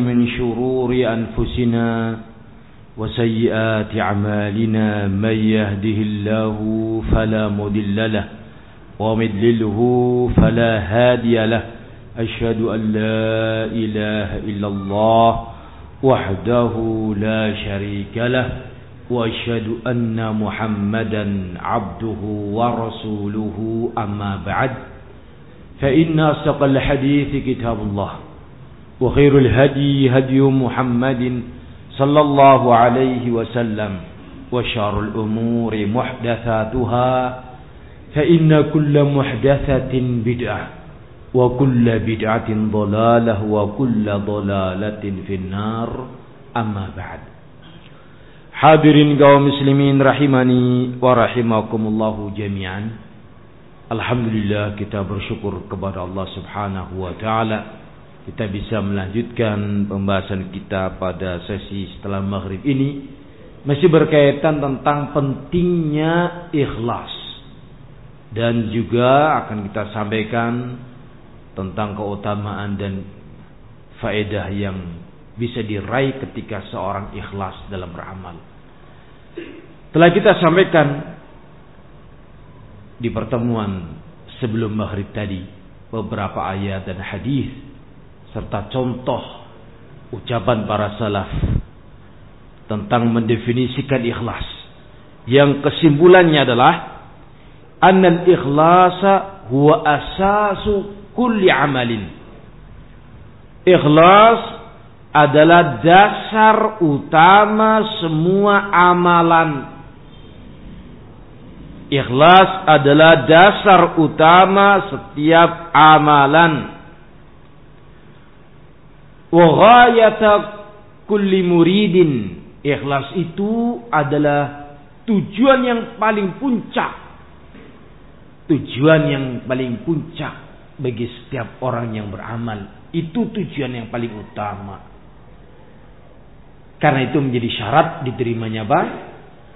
من شرور أنفسنا وسيئات أعمالنا من يهده الله فلا مضل له ومضلله فلا هادي له. أشهد أن لا إله إلا الله وحده لا شريك له وأشهد أن محمدا عبده ورسوله. أما بعد فإن أصدق الحديث كتاب الله. وخير الهدي هدي محمد صلى الله عليه وسلم وشار الأمور محدثاتها فإن كل محدثة بدعة وكل بدعة ضلالة وكل ضلالة في النار أما بعد Hadirin kaum muslimin rahimani wa rahimakumullahu jami'an. Alhamdulillah kita bersyukur kepada Allah Subhanahu wa taala kita bisa melanjutkan pembahasan kita pada sesi setelah maghrib ini masih berkaitan tentang pentingnya ikhlas dan juga akan kita sampaikan tentang keutamaan dan faedah yang bisa diraih ketika seorang ikhlas dalam beramal. Telah kita sampaikan di pertemuan sebelum maghrib tadi beberapa ayat dan hadis serta contoh ucapan para salaf tentang mendefinisikan ikhlas. Yang kesimpulannya adalah annal ikhlasa huwa asasu kulli amalin. Ikhlas adalah dasar utama semua amalan. Ikhlas adalah dasar utama setiap amalan muridin. Ikhlas itu adalah tujuan yang paling puncak. Tujuan yang paling puncak bagi setiap orang yang beramal. Itu tujuan yang paling utama. Karena itu menjadi syarat diterimanya apa?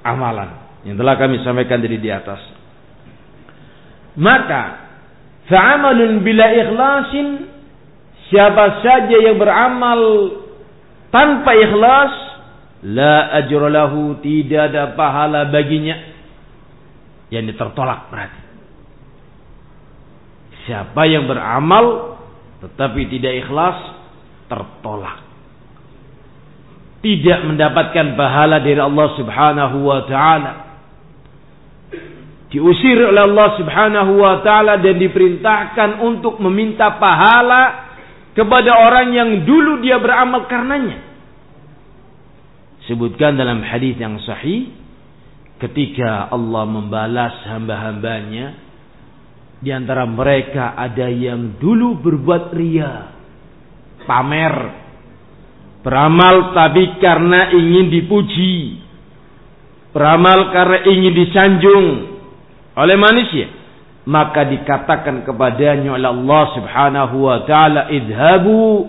amalan. Yang telah kami sampaikan dari di atas. Maka fa'amalun bila ikhlasin Siapa saja yang beramal tanpa ikhlas, la ajralahu tidak ada pahala baginya. Yang tertolak berarti. Siapa yang beramal tetapi tidak ikhlas, tertolak. Tidak mendapatkan pahala dari Allah Subhanahu wa taala. Diusir oleh Allah Subhanahu wa taala dan diperintahkan untuk meminta pahala kepada orang yang dulu dia beramal karenanya. Sebutkan dalam hadis yang sahih ketika Allah membalas hamba-hambanya di antara mereka ada yang dulu berbuat ria, pamer, beramal tapi karena ingin dipuji, beramal karena ingin disanjung oleh manusia maka dikatakan kepadanya oleh Allah Subhanahu wa taala idhabu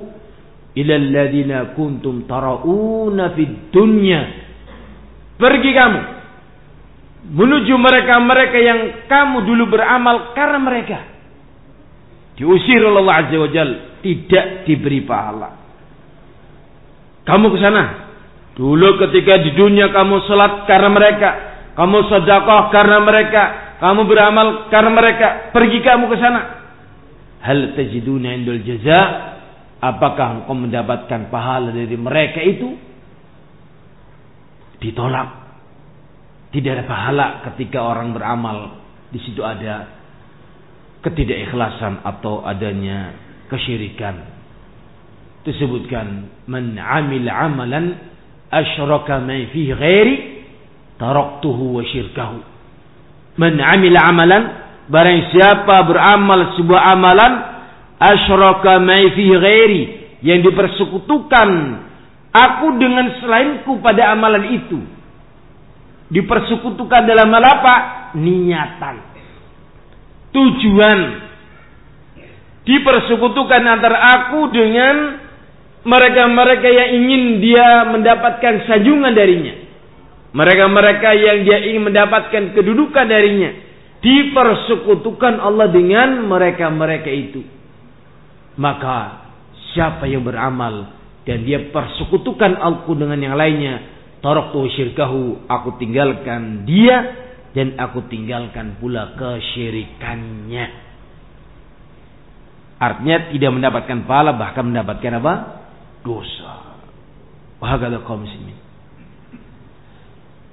ila alladziina kuntum tarauna fid dunya. Pergi kamu. Menuju mereka-mereka yang kamu dulu beramal karena mereka. Diusir oleh Allah Azza wa tidak diberi pahala. Kamu ke sana. Dulu ketika di dunia kamu salat karena mereka. Kamu sedekah karena mereka kamu beramal karena mereka. Pergi kamu ke sana. Hal tajiduna indul jaza. Apakah engkau mendapatkan pahala dari mereka itu? Ditolak. Tidak ada pahala ketika orang beramal. Di situ ada ketidakikhlasan atau adanya kesyirikan. Disebutkan man amil amalan asyraka ma fihi ghairi taraktuhu wa syirkahu Man amila amalan barang siapa beramal sebuah amalan asyraka mai fi ghairi yang dipersekutukan aku dengan selainku pada amalan itu. Dipersekutukan dalam hal apa? Niatan. Tujuan. Dipersekutukan antara aku dengan mereka-mereka yang ingin dia mendapatkan sanjungan darinya. Mereka-mereka yang dia ingin mendapatkan kedudukan darinya. Dipersekutukan Allah dengan mereka-mereka itu. Maka siapa yang beramal dan dia persekutukan aku dengan yang lainnya, taraktu syirkahu, aku tinggalkan dia dan aku tinggalkan pula kesyirikannya. Artinya tidak mendapatkan pahala bahkan mendapatkan apa? Dosa. Wahagala kaum muslimin.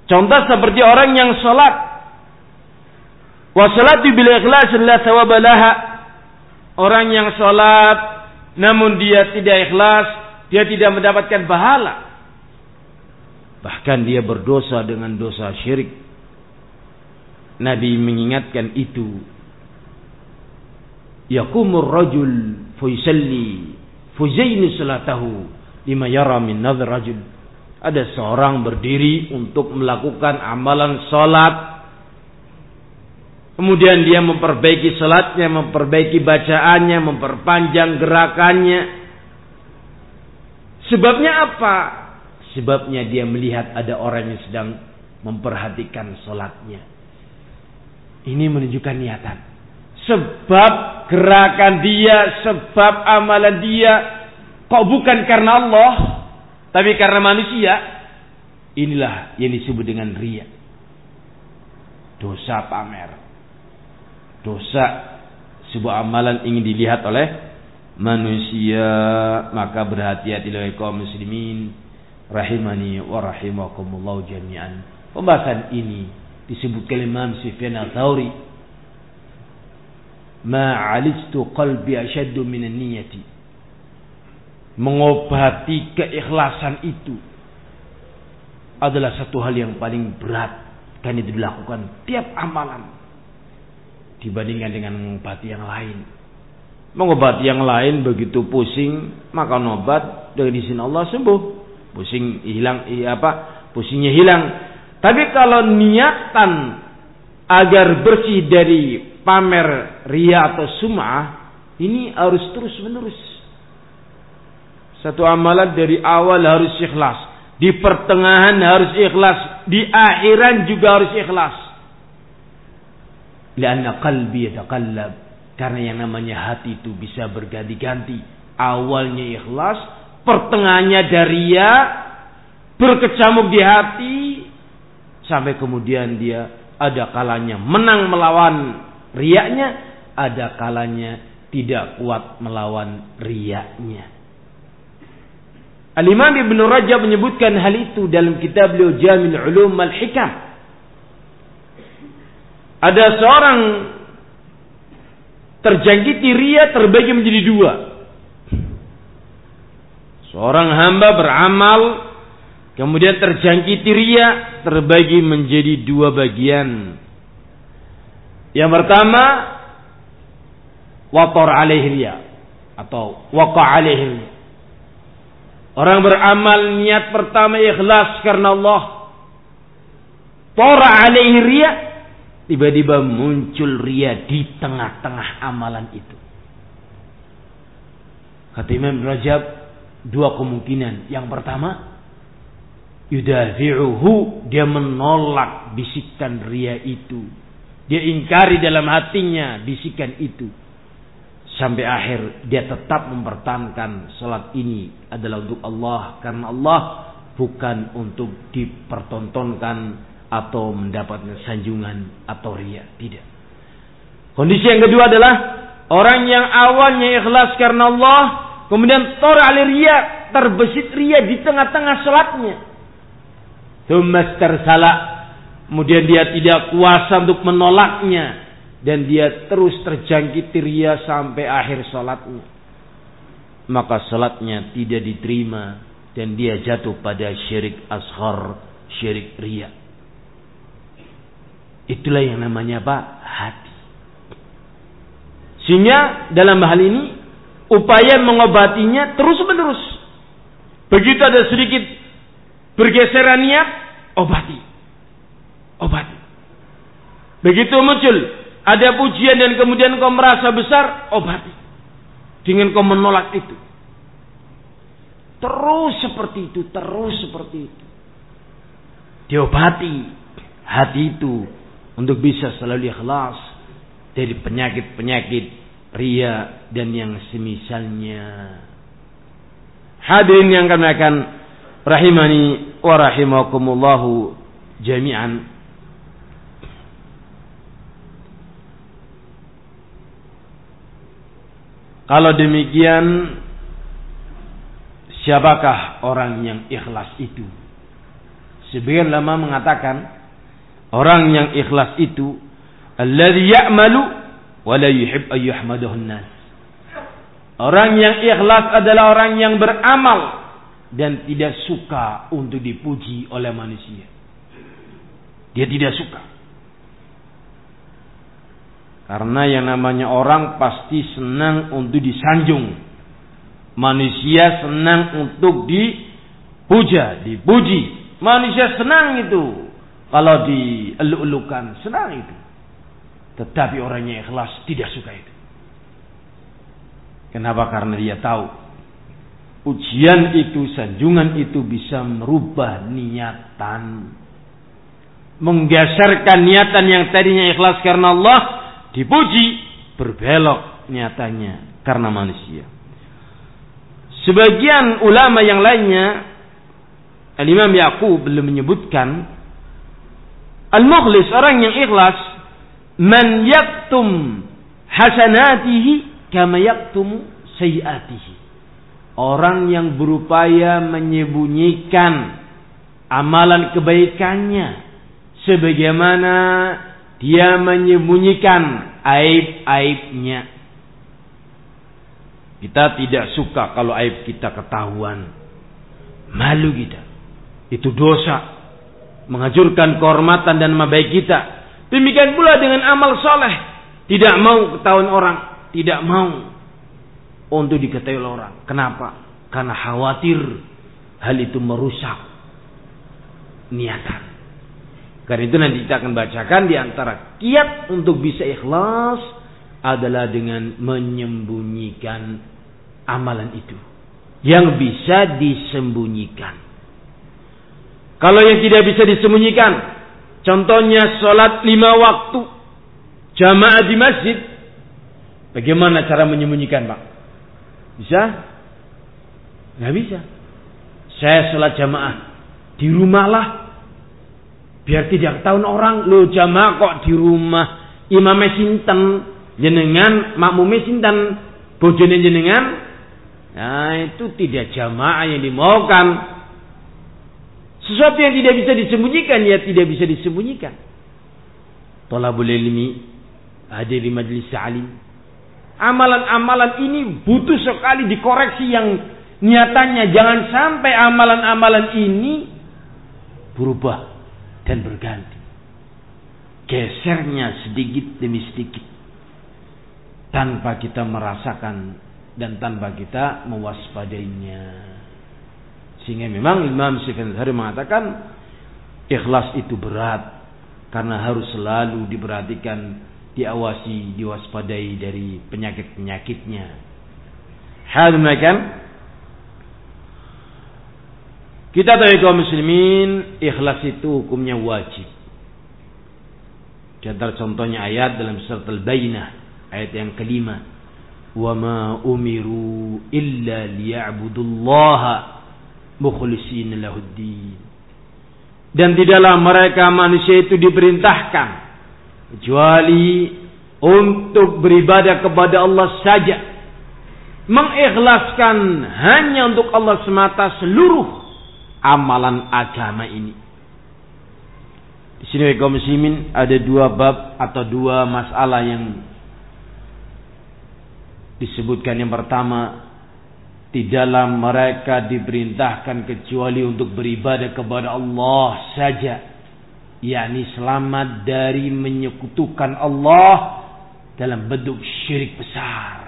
Contoh seperti orang yang sholat. Wa salatu bil ikhlas la thawabalaha. Orang yang sholat namun dia tidak ikhlas, dia tidak mendapatkan pahala. Bahkan dia berdosa dengan dosa syirik. Nabi mengingatkan itu. Yakumur rajul fuysalli fuzaini salatahu lima yara min nadhr rajul. Ada seorang berdiri untuk melakukan amalan salat. Kemudian dia memperbaiki salatnya, memperbaiki bacaannya, memperpanjang gerakannya. Sebabnya apa? Sebabnya dia melihat ada orang yang sedang memperhatikan sholatnya. Ini menunjukkan niatan. Sebab gerakan dia, sebab amalan dia, kok bukan karena Allah, tapi karena manusia. Inilah yang disebut dengan ria. Dosa pamer. Dosa sebuah amalan ingin dilihat oleh manusia. Maka berhati-hati kaum muslimin rahimani wa rahimakumullah jami'an. Pembahasan ini disebutkan Imam Sufyan al-Thawri. Ma alijtu qalbi ashaddu minan niyati. Mengobati keikhlasan itu adalah satu hal yang paling berat kan itu dilakukan tiap amalan dibandingkan dengan mengobati yang lain. Mengobati yang lain begitu pusing, maka obat dengan izin Allah sembuh. Pusing hilang apa pusingnya hilang. Tapi kalau niatan agar bersih dari pamer ria atau sum'ah ini harus terus menerus satu amalan dari awal harus ikhlas. Di pertengahan harus ikhlas. Di akhiran juga harus ikhlas. Lianna qalbi yataqallab. Karena yang namanya hati itu bisa berganti-ganti. Awalnya ikhlas pertengahannya dari ya berkecamuk di hati sampai kemudian dia ada kalanya menang melawan riaknya, ada kalanya tidak kuat melawan riaknya. Al-Imam Ibn Rajab menyebutkan hal itu dalam kitab beliau Jamil Ulum Al-Hikam. Ada seorang terjangkiti ria terbagi menjadi dua. Seorang hamba beramal kemudian terjangkiti ria terbagi menjadi dua bagian. Yang pertama wator alaihi ria atau waqa alaihi. Orang beramal niat pertama ikhlas karena Allah. Tora alaihi ria tiba-tiba muncul ria di tengah-tengah amalan itu. Kata Imam Rajab, dua kemungkinan. Yang pertama, yudafi'uhu, dia menolak bisikan ria itu. Dia ingkari dalam hatinya bisikan itu. Sampai akhir dia tetap mempertahankan salat ini adalah untuk Allah karena Allah bukan untuk dipertontonkan atau mendapatkan sanjungan atau ria, tidak. Kondisi yang kedua adalah orang yang awalnya ikhlas karena Allah Kemudian tor ria, terbesit ria di tengah-tengah sholatnya. Tumas tersala. Kemudian dia tidak kuasa untuk menolaknya. Dan dia terus terjangkit ria sampai akhir sholatnya. Maka sholatnya tidak diterima. Dan dia jatuh pada syirik ashar, syirik ria. Itulah yang namanya apa? Hati. Sehingga dalam hal ini upaya mengobatinya terus menerus. Begitu ada sedikit bergeseran niat, obati. Obati. Begitu muncul ada pujian dan kemudian kau merasa besar, obati. Dengan kau menolak itu. Terus seperti itu, terus seperti itu. Diobati hati itu untuk bisa selalu ikhlas dari penyakit-penyakit ria dan yang semisalnya. Hadirin yang kami akan rahimani wa rahimakumullahu jami'an. Kalau demikian, siapakah orang yang ikhlas itu? Sebagian lama mengatakan, orang yang ikhlas itu, alladhi ya'malu wa la yuhib ayyuhmadahun nas. Orang yang ikhlas adalah orang yang beramal dan tidak suka untuk dipuji oleh manusia. Dia tidak suka. Karena yang namanya orang pasti senang untuk disanjung. Manusia senang untuk dipuja, dipuji. Manusia senang itu. Kalau dieluk-elukan, senang itu. Tetapi orangnya ikhlas tidak suka itu. Kenapa? Karena dia tahu ujian itu, sanjungan itu bisa merubah niatan. Menggeserkan niatan yang tadinya ikhlas karena Allah, dipuji, berbelok niatannya karena manusia. Sebagian ulama yang lainnya, Al-Imam Yaqub belum menyebutkan, Al-Mukhlis, orang yang ikhlas, man yaktum hasanatihi kama yaktumu sayiatihi. Orang yang berupaya menyembunyikan amalan kebaikannya sebagaimana dia menyembunyikan aib-aibnya. Kita tidak suka kalau aib kita ketahuan. Malu kita. Itu dosa. Menghancurkan kehormatan dan nama kita. Demikian pula dengan amal soleh. Tidak mau ketahuan orang tidak mau untuk diketahui oleh orang. Kenapa? Karena khawatir hal itu merusak niatan. Karena itu nanti kita akan bacakan di antara kiat untuk bisa ikhlas adalah dengan menyembunyikan amalan itu. Yang bisa disembunyikan. Kalau yang tidak bisa disembunyikan, contohnya sholat lima waktu, jamaah di masjid, Bagaimana cara menyembunyikan Pak? Bisa? Nggak bisa. Saya sholat jamaah. Di rumah lah. Biar tidak ketahuan orang. Lo jamaah kok di rumah. Imam sinten. Jenengan makmum sinten. Bojone jenengan. Nah itu tidak jamaah yang dimaukan. Sesuatu yang tidak bisa disembunyikan. Ya tidak bisa disembunyikan. Tolabul ilmi. Di majlis alim Amalan-amalan ini butuh sekali dikoreksi yang nyatanya jangan sampai amalan-amalan ini berubah dan berganti. Gesernya sedikit demi sedikit tanpa kita merasakan dan tanpa kita mewaspadainya. Sehingga memang Imam Sufyan Hari mengatakan ikhlas itu berat karena harus selalu diperhatikan diawasi, diwaspadai dari penyakit-penyakitnya. Hal demikian kita tahu kaum muslimin ikhlas itu hukumnya wajib. Di antara contohnya ayat dalam surat Al-Bayyinah ayat yang kelima. Wa ma umiru illa liya'budullaha mukhlishina lahuddin. Dan tidaklah mereka manusia itu diperintahkan kecuali untuk beribadah kepada Allah saja mengikhlaskan hanya untuk Allah semata seluruh amalan agama ini. Di sini kaum muslimin ada dua bab atau dua masalah yang disebutkan. Yang pertama di dalam mereka diperintahkan kecuali untuk beribadah kepada Allah saja. Yakni selamat dari menyekutukan Allah dalam bentuk syirik besar.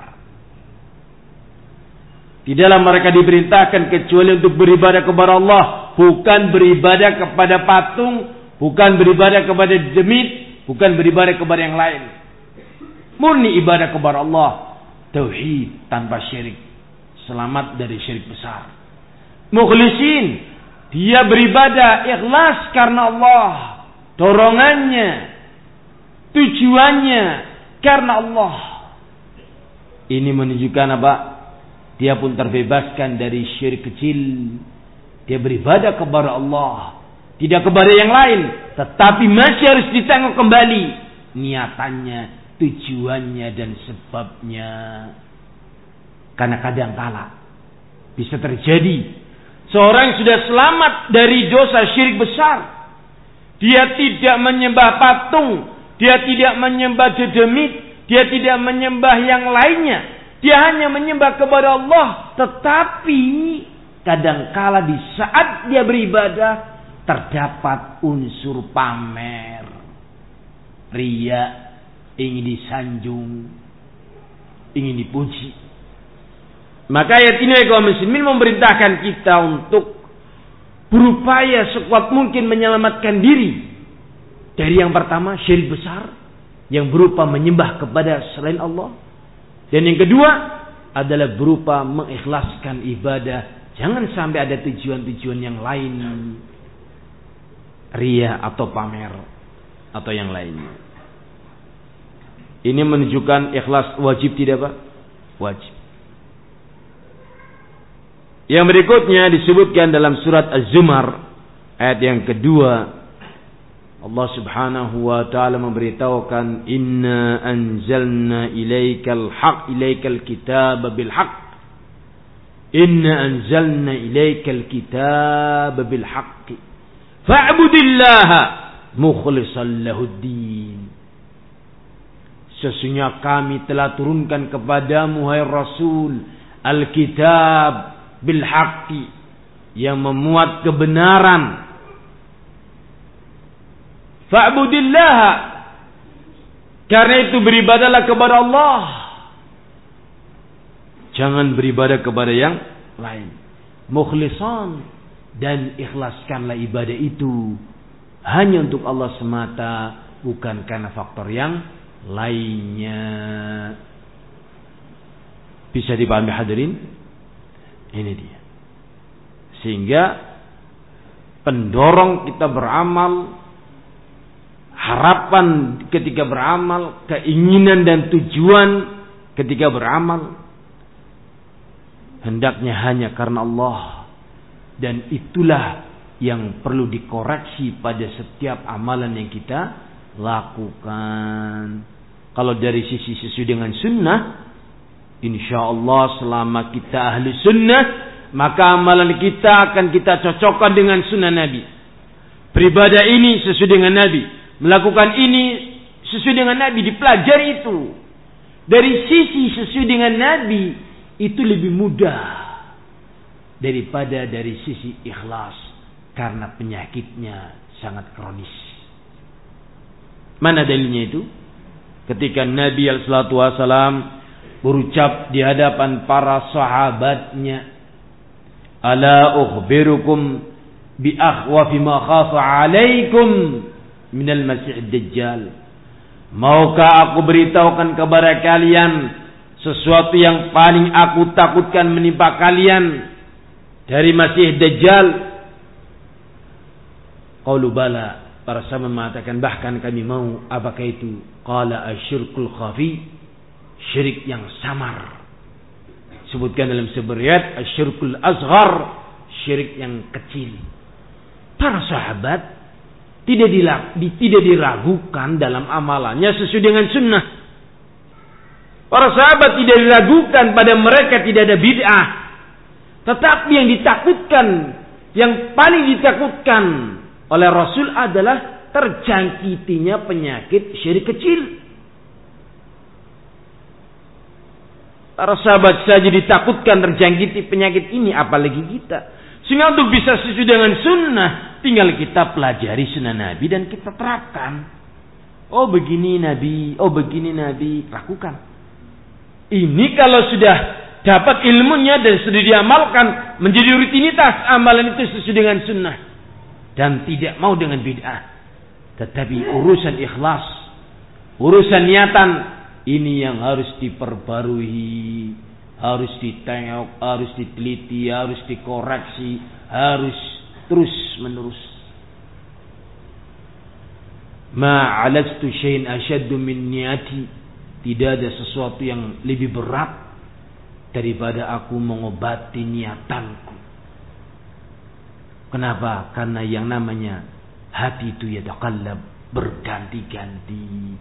Di dalam mereka diperintahkan kecuali untuk beribadah kepada Allah, bukan beribadah kepada patung, bukan beribadah kepada demit, bukan beribadah kepada yang lain. Murni ibadah kepada Allah, tauhid tanpa syirik, selamat dari syirik besar. Mukhlisin, dia beribadah ikhlas karena Allah dorongannya, tujuannya karena Allah. Ini menunjukkan apa? Dia pun terbebaskan dari syirik kecil. Dia beribadah kepada Allah. Tidak kepada yang lain. Tetapi masih harus ditengok kembali. Niatannya, tujuannya dan sebabnya. Karena kadang kala bisa terjadi seorang yang sudah selamat dari dosa syirik besar. Dia tidak menyembah patung, dia tidak menyembah dedemit, dia tidak menyembah yang lainnya. Dia hanya menyembah kepada Allah, tetapi kadangkala di saat dia beribadah terdapat unsur pamer, ria, ingin disanjung, ingin dipuji. Maka ayat ini kaum muslimin memerintahkan kita untuk berupaya sekuat mungkin menyelamatkan diri. Dari yang pertama syirik besar yang berupa menyembah kepada selain Allah dan yang kedua adalah berupa mengikhlaskan ibadah. Jangan sampai ada tujuan-tujuan yang lain. Ria atau pamer atau yang lainnya. Ini menunjukkan ikhlas wajib tidak Pak? Wajib. Yang berikutnya disebutkan dalam surat Az-Zumar ayat yang kedua Allah Subhanahu wa taala memberitahukan inna anzalna ilaikal haq ilaikal kitab bil haq. Inna anzalna ilaikal kitab bil haqq fa'budillaha mukhlishan lahuddin Sesungguhnya kami telah turunkan kepadamu hai Rasul Alkitab bil haqqi yang memuat kebenaran. Fa'budillah karena itu beribadalah kepada Allah. Jangan beribadah kepada yang lain. Mukhlisan dan ikhlaskanlah ibadah itu hanya untuk Allah semata, bukan karena faktor yang lainnya. Bisa dipahami hadirin? Ini dia. Sehingga pendorong kita beramal, harapan ketika beramal, keinginan dan tujuan ketika beramal, hendaknya hanya karena Allah. Dan itulah yang perlu dikoreksi pada setiap amalan yang kita lakukan. Kalau dari sisi sesuai dengan sunnah, Insya Allah selama kita ahli sunnah, maka amalan kita akan kita cocokkan dengan sunnah Nabi. Beribadah ini sesuai dengan Nabi. Melakukan ini sesuai dengan Nabi. Dipelajari itu. Dari sisi sesuai dengan Nabi, itu lebih mudah. Daripada dari sisi ikhlas. Karena penyakitnya sangat kronis. Mana dalilnya itu? Ketika Nabi Al-Salatu berucap di hadapan para sahabatnya ala ukhbirukum bi akhwafi ma khafa alaikum min al-masih dajjal. Maukah aku beritahukan kepada kalian sesuatu yang paling aku takutkan menimpa kalian dari masih dajjal? Qalu bala. Para sahabat mengatakan bahkan kami mau apakah itu? Qala asyirkul khafi. Syirik yang samar. Sebutkan dalam sebuah riwayat asyirkul azhar, syirik yang kecil. Para sahabat tidak tidak diragukan dalam amalannya sesuai dengan sunnah. Para sahabat tidak diragukan pada mereka tidak ada bid'ah. Tetapi yang ditakutkan, yang paling ditakutkan oleh Rasul adalah terjangkitinya penyakit syirik kecil. Para sahabat saja ditakutkan terjangkiti penyakit ini, apalagi kita. Sehingga untuk bisa sesuai dengan sunnah, tinggal kita pelajari sunnah Nabi dan kita terapkan. Oh begini Nabi, oh begini Nabi, lakukan. Ini kalau sudah dapat ilmunya dan sudah diamalkan menjadi rutinitas amalan itu sesuai dengan sunnah dan tidak mau dengan bid'ah. Tetapi urusan ikhlas, urusan niatan ini yang harus diperbarui, harus ditengok, harus diteliti, harus dikoreksi, harus terus menerus. Ma'alastu syai'in asyaddu min niati. Tidak ada sesuatu yang lebih berat daripada aku mengobati niatanku. Kenapa? Karena yang namanya hati itu ya takallab berganti-ganti.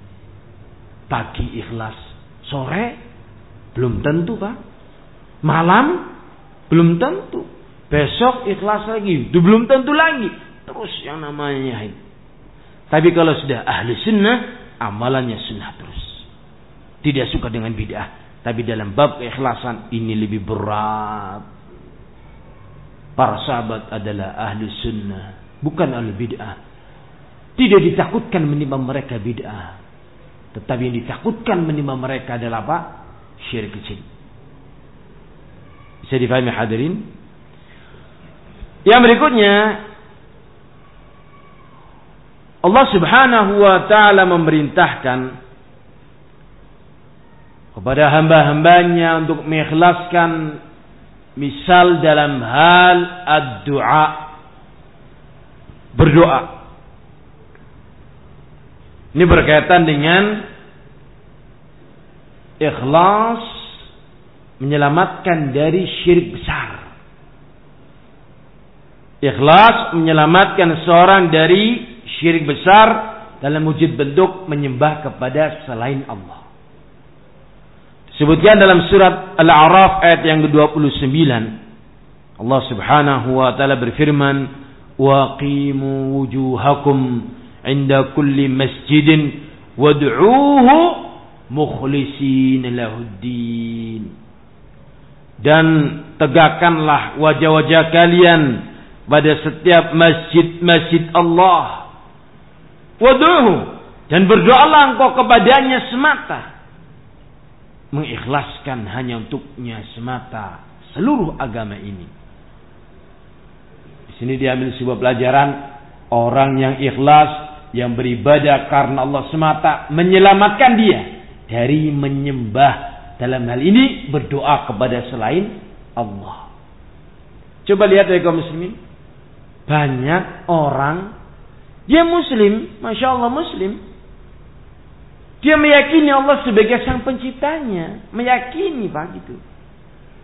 Pagi ikhlas, sore belum tentu pak. Malam belum tentu. Besok ikhlas lagi, itu belum tentu lagi. Terus yang namanya itu. Tapi kalau sudah ahli sunnah, amalannya sunnah terus. Tidak suka dengan bid'ah. Tapi dalam bab keikhlasan ini lebih berat. Para sahabat adalah ahli sunnah. Bukan ahli bid'ah. Tidak ditakutkan menimpa mereka bid'ah. Tetapi yang ditakutkan menimpa mereka adalah apa? Syirik kecil. Bisa difahami hadirin? Yang berikutnya Allah Subhanahu wa taala memerintahkan kepada hamba-hambanya untuk mengikhlaskan misal dalam hal ad-du'a berdoa ini berkaitan dengan ikhlas menyelamatkan dari syirik besar Ikhlas menyelamatkan seorang dari syirik besar dalam wujud bentuk menyembah kepada selain Allah. Sebutkan dalam surat Al-A'raf ayat yang ke-29. Allah Subhanahu wa taala berfirman, "Wa qimu wujuhakum 'inda kulli masjidin wad'uuhu mukhlishin lahuddin." Dan tegakkanlah wajah-wajah kalian pada setiap masjid-masjid Allah. Waduhu dan berdoalah engkau kepadanya semata. Mengikhlaskan hanya untuknya semata seluruh agama ini. Di sini diambil sebuah pelajaran orang yang ikhlas yang beribadah karena Allah semata menyelamatkan dia dari menyembah dalam hal ini berdoa kepada selain Allah. Coba lihat ya kaum muslimin banyak orang dia muslim, masya Allah muslim. Dia meyakini Allah sebagai sang penciptanya, meyakini pak gitu.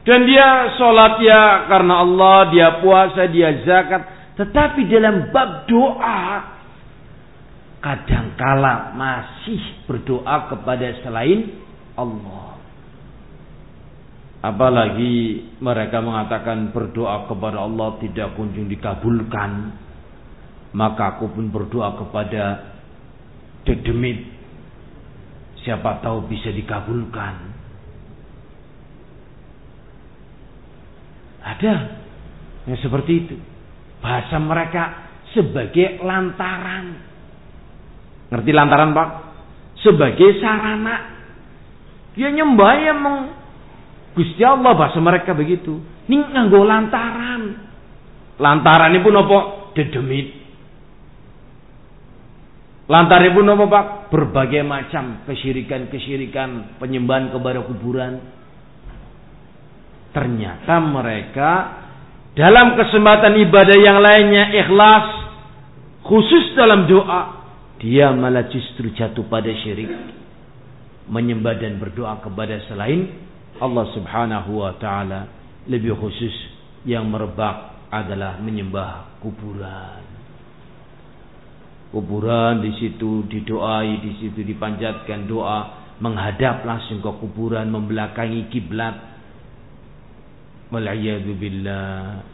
Dan dia sholat ya karena Allah, dia puasa, dia zakat. Tetapi dalam bab doa, kadangkala masih berdoa kepada selain Allah. Apalagi mereka mengatakan berdoa kepada Allah tidak kunjung dikabulkan. Maka aku pun berdoa kepada dedemit. Siapa tahu bisa dikabulkan. Ada yang seperti itu. Bahasa mereka sebagai lantaran. Ngerti lantaran Pak? Sebagai sarana. Dia nyembah yang Gusti Allah bahasa mereka begitu. Ini nganggo lantaran. Lantaran pun apa? Dedemit. Lantaran pun apa Pak? Berbagai macam kesyirikan-kesyirikan, penyembahan kepada kuburan. Ternyata mereka dalam kesempatan ibadah yang lainnya ikhlas khusus dalam doa dia malah justru jatuh pada syirik menyembah dan berdoa kepada selain Allah Subhanahu wa taala lebih khusus yang merebak adalah menyembah kuburan. Kuburan di situ didoai, di situ dipanjatkan doa, menghadap langsung ke kuburan, membelakangi kiblat. Billah.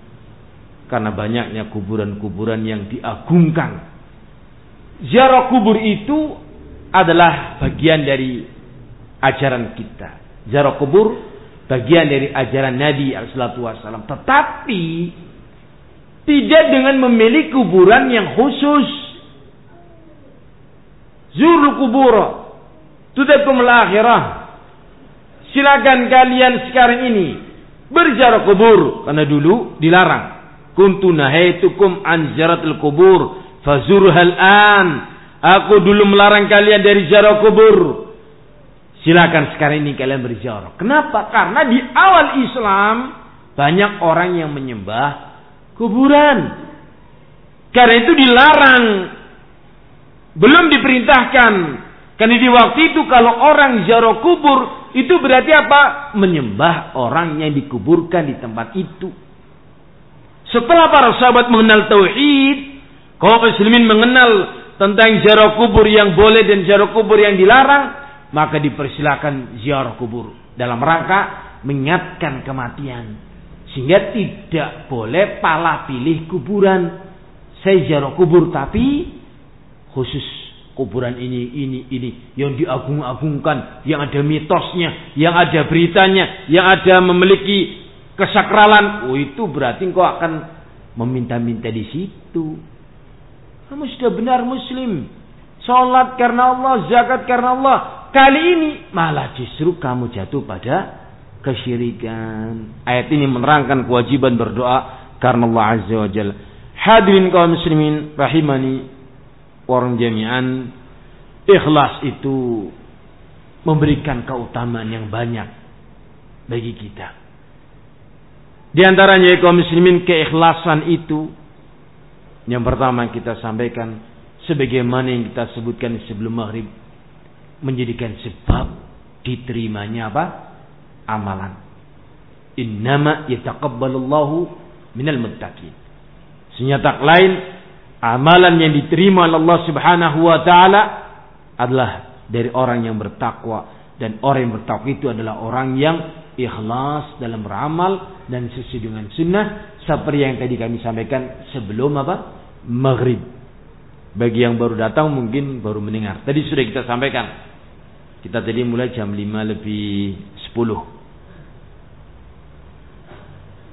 Karena banyaknya kuburan-kuburan yang diagungkan. Ziarah kubur itu adalah bagian dari ajaran kita ziarah kubur bagian dari ajaran Nabi SAW. Tetapi tidak dengan memilih kuburan yang khusus. Zuru kubur. Tudakum akhirah. Silakan kalian sekarang ini berziarah kubur karena dulu dilarang. Kuntu nahaitukum an kubur fazurhal an. Aku dulu melarang kalian dari ziarah kubur. Silakan sekarang ini kalian berziarah. Kenapa? Karena di awal Islam banyak orang yang menyembah kuburan. Karena itu dilarang. Belum diperintahkan. Karena di waktu itu kalau orang ziarah kubur itu berarti apa? Menyembah orang yang dikuburkan di tempat itu. Setelah para sahabat mengenal tauhid, kaum muslimin mengenal tentang ziarah kubur yang boleh dan ziarah kubur yang dilarang, maka dipersilakan ziarah kubur dalam rangka mengingatkan kematian. Sehingga tidak boleh pala pilih kuburan. Saya ziarah kubur tapi khusus kuburan ini, ini, ini. Yang diagung-agungkan, yang ada mitosnya, yang ada beritanya, yang ada memiliki kesakralan. Oh itu berarti engkau akan meminta-minta di situ. Kamu sudah benar muslim. Sholat karena Allah, zakat karena Allah. Kali ini malah justru kamu jatuh pada kesyirikan. Ayat ini menerangkan kewajiban berdoa karena Allah Azza wa Jalla. Hadirin kaum muslimin rahimani orang jami'an ikhlas itu memberikan keutamaan yang banyak bagi kita. Di antaranya kaum muslimin keikhlasan itu yang pertama kita sampaikan sebagaimana yang kita sebutkan sebelum maghrib menjadikan sebab diterimanya apa? amalan. Innama yataqabbalullahu minal muttaqin. Senyata lain amalan yang diterima oleh Allah Subhanahu wa taala adalah dari orang yang bertakwa dan orang yang bertakwa itu adalah orang yang ikhlas dalam beramal dan sesuai dengan sunnah seperti yang tadi kami sampaikan sebelum apa maghrib. Bagi yang baru datang mungkin baru mendengar. Tadi sudah kita sampaikan. Kita tadi mulai jam 5 lebih 10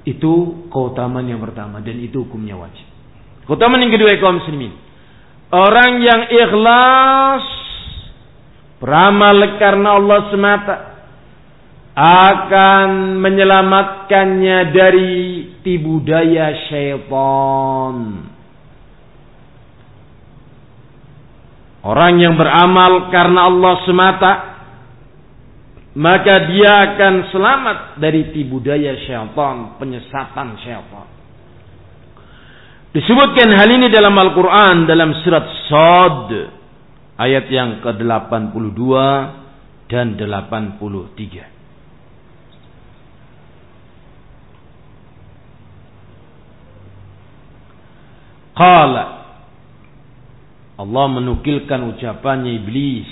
itu keutamaan yang pertama dan itu hukumnya wajib. Keutamaan yang kedua kaum muslimin. Orang yang ikhlas beramal karena Allah semata akan menyelamatkannya dari tibu daya syaitan. Orang yang beramal karena Allah semata maka dia akan selamat dari tibu daya syaitan, penyesatan syaitan. Disebutkan hal ini dalam Al-Quran dalam surat Sod ayat yang ke-82 dan 83. Qala Allah menukilkan ucapannya iblis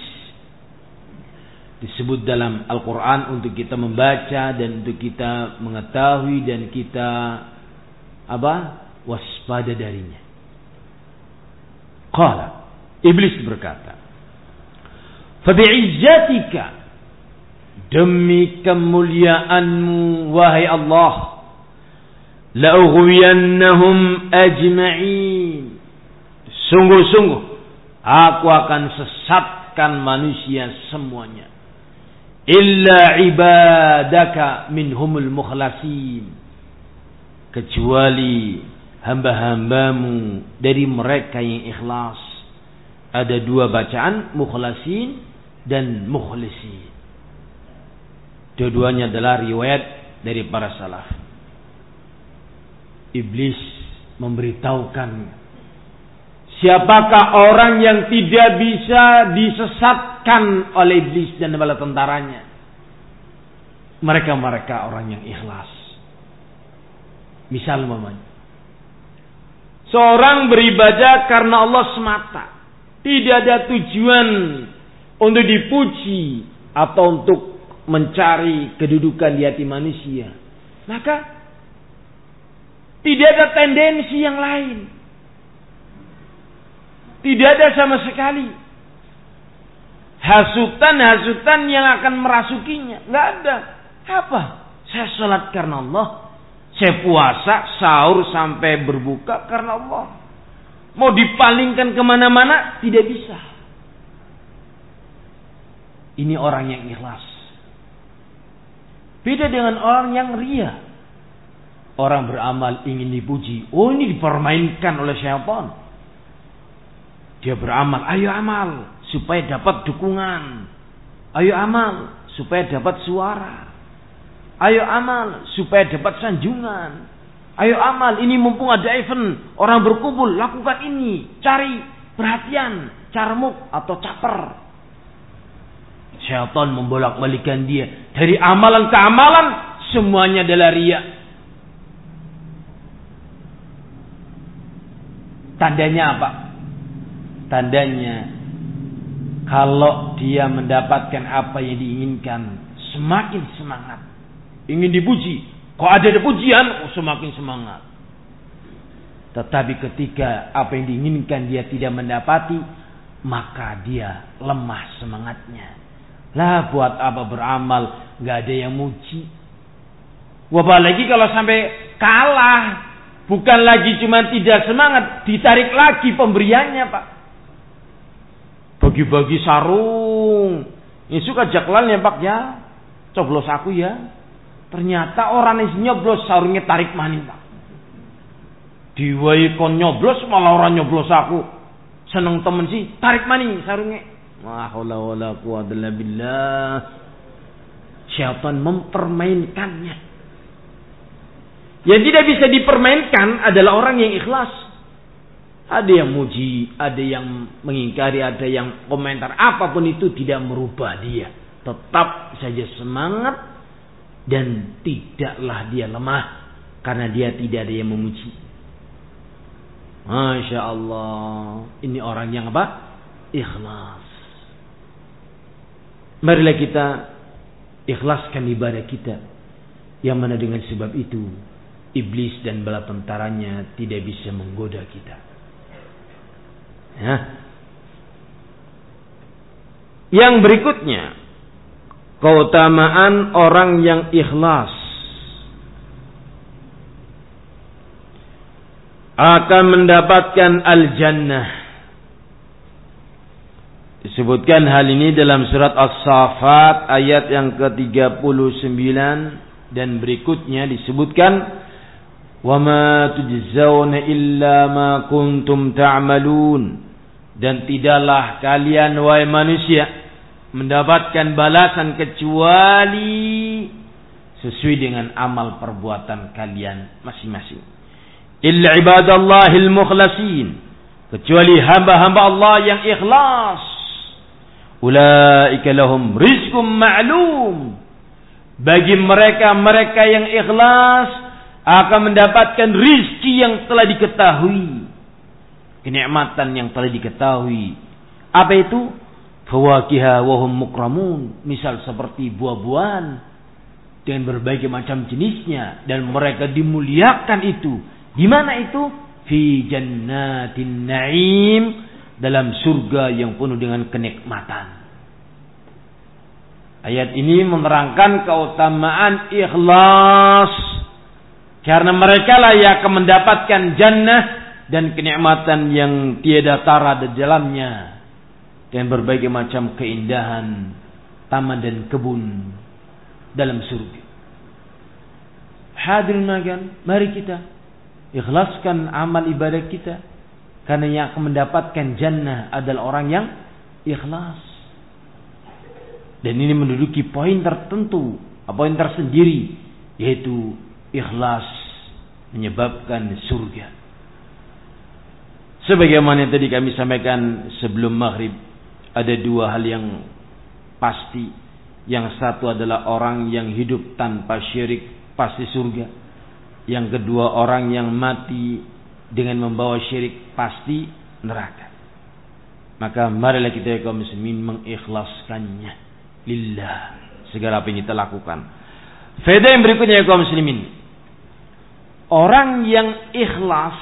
disebut dalam Al-Quran untuk kita membaca dan untuk kita mengetahui dan kita apa waspada darinya. Qala Iblis berkata, "Fabi'izzatika demi kemuliaanmu wahai Allah, la'ughwiyannahum ajma'in." Sungguh-sungguh aku akan sesatkan manusia semuanya. Illa ibadaka minhumul mukhlasin. Kecuali hamba-hambamu dari mereka yang ikhlas. Ada dua bacaan, mukhlasin dan mukhlisin. Dua-duanya adalah riwayat dari para salaf. Iblis memberitahukan siapakah orang yang tidak bisa disesatkan oleh iblis dan bala tentaranya. Mereka-mereka orang yang ikhlas. Misal mamanya Seorang beribadah karena Allah semata. Tidak ada tujuan untuk dipuji atau untuk mencari kedudukan di hati manusia. Maka tidak ada tendensi yang lain. Tidak ada sama sekali hasutan-hasutan yang akan merasukinya. Nggak ada. Apa? Saya sholat karena Allah. Saya puasa, sahur sampai berbuka karena Allah. Mau dipalingkan ke mana-mana, tidak bisa. Ini orang yang ikhlas. Beda dengan orang yang ria. Orang beramal ingin dipuji. Oh ini dipermainkan oleh syaitan. Dia beramal, ayo amal. Supaya dapat dukungan. Ayo amal. Supaya dapat suara. Ayo amal supaya dapat sanjungan. Ayo amal, ini mumpung ada event, orang berkumpul, lakukan ini, cari perhatian, carmuk atau caper. Syaitan membolak-balikan dia dari amalan ke amalan semuanya adalah ria. Tandanya apa? Tandanya kalau dia mendapatkan apa yang diinginkan semakin semangat. Ingin dipuji. Kok ada pujian, oh, semakin semangat. Tetapi ketika apa yang diinginkan dia tidak mendapati, maka dia lemah semangatnya. Lah buat apa beramal, nggak ada yang muji. Apalagi kalau sampai kalah, bukan lagi cuma tidak semangat, ditarik lagi pemberiannya pak. Bagi-bagi sarung, ini suka jaklan ya pak ya, coblos aku ya. Ternyata orang yang nyoblos sarungnya tarik maning pak. Diwai kon nyoblos malah orang nyoblos aku. Seneng temen sih, tarik maning sarungnya. Wah, wala quwata billah. Syaitan mempermainkannya. Yang tidak bisa dipermainkan adalah orang yang ikhlas. Ada yang muji, ada yang mengingkari, ada yang komentar. Apa pun itu tidak merubah dia. Tetap saja semangat dan tidaklah dia lemah karena dia tidak ada yang memuji. Masya Allah. Ini orang yang apa? Ikhlas. Marilah kita ikhlaskan ibadah kita. Yang mana dengan sebab itu, iblis dan bala tentaranya tidak bisa menggoda kita. Ya. Yang berikutnya, keutamaan orang yang ikhlas. akan mendapatkan al-jannah. Disebutkan hal ini dalam surat As-Safat ayat yang ke-39 dan berikutnya disebutkan ma tujzauna illa ma kuntum ta'malun dan tidaklah kalian wahai manusia mendapatkan balasan kecuali sesuai dengan amal perbuatan kalian masing-masing. Illa ibadallahil mukhlasin kecuali hamba-hamba Allah yang ikhlas. Ulaika lahum rizqum ma'lum. Bagi mereka-mereka yang ikhlas akan mendapatkan rizki yang telah diketahui. Kenikmatan yang telah diketahui. Apa itu? Fawakiha wahum mukramun. Misal seperti buah-buahan dengan berbagai macam jenisnya. Dan mereka dimuliakan itu. Di mana itu? Fi jannatin na'im. Dalam surga yang penuh dengan kenikmatan. Ayat ini menerangkan keutamaan ikhlas karena mereka lah yang akan mendapatkan jannah dan kenikmatan yang tiada tara di dalamnya dan berbagai macam keindahan taman dan kebun dalam surga. Hadirin mari kita Ikhlaskan amal ibadah kita. Karena yang akan mendapatkan jannah adalah orang yang ikhlas. Dan ini menduduki poin tertentu, poin tersendiri, yaitu ikhlas menyebabkan surga. Sebagaimana yang tadi kami sampaikan sebelum maghrib, ada dua hal yang pasti. Yang satu adalah orang yang hidup tanpa syirik pasti surga. Yang kedua orang yang mati dengan membawa syirik pasti neraka. Maka marilah kita ya kaum muslimin mengikhlaskannya lillah segala apa yang kita lakukan. Faedah yang berikutnya ya kaum muslimin. Orang yang ikhlas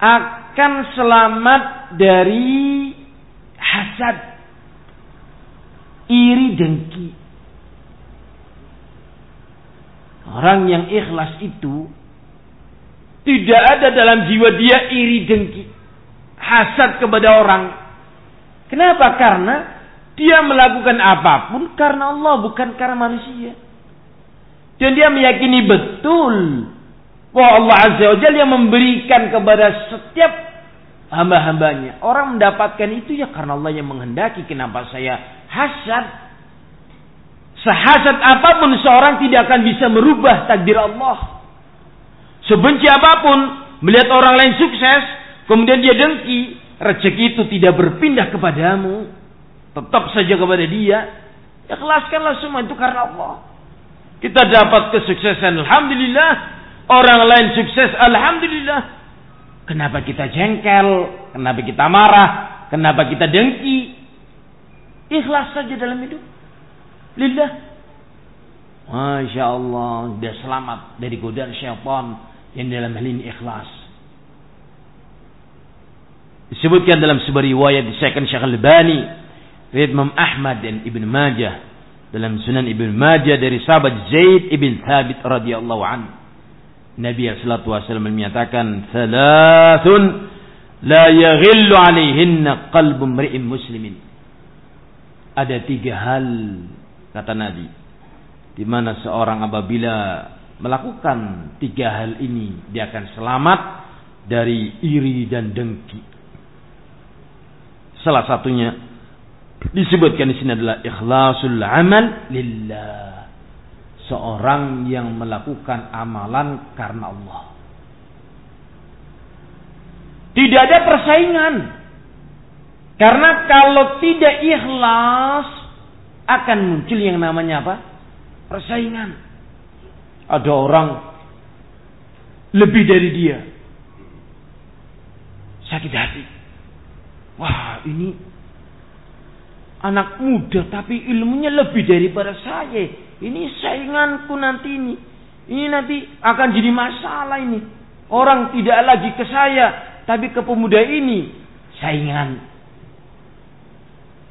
akan selamat dari hasad, iri dengki. Orang yang ikhlas itu tidak ada dalam jiwa dia iri dengki, hasad kepada orang. Kenapa? Karena dia melakukan apa pun karena Allah bukan karena manusia. Dan dia meyakini betul bahwa Allah Azza wa Jalla yang memberikan kepada setiap hamba-hambanya. Orang mendapatkan itu ya karena Allah yang menghendaki. Kenapa saya hasad? Sehasat apa pun seorang tidak akan bisa merubah takdir Allah. Sebenci apa pun melihat orang lain sukses, kemudian dia dengki, rezeki itu tidak berpindah kepadamu. tetap saja kepada dia, ikhlaskanlah semua itu karena Allah. Kita dapat kesuksesan, alhamdulillah. Orang lain sukses, alhamdulillah. Kenapa kita jengkel? Kenapa kita marah? Kenapa kita dengki? Ikhlas saja dalam hidup. Lillah. Masya Allah, dia selamat dari godaan syaitan yang dalam hal ini ikhlas. Disebutkan dalam sebuah riwayat disahkan Syekh Al-Bani riwayat Imam Ahmad dan Ibn Majah dalam Sunan Ibn Majah dari sahabat Zaid ibn Thabit radhiyallahu an. Nabi sallallahu alaihi wasallam menyatakan, "Thalathun la yaghillu alaihinna qalbu mri'in muslimin." Ada tiga hal kata Nabi di mana seorang apabila melakukan tiga hal ini dia akan selamat dari iri dan dengki. Salah satunya disebutkan di sini adalah ikhlasul amal lillah. Seorang yang melakukan amalan karena Allah. Tidak ada persaingan. Karena kalau tidak ikhlas akan muncul yang namanya apa? Persaingan. Ada orang lebih dari dia. Sakit hati. Wah, ini anak muda tapi ilmunya lebih daripada saya. Ini sainganku nanti ini. Ini nanti akan jadi masalah ini. Orang tidak lagi ke saya, tapi ke pemuda ini saingan.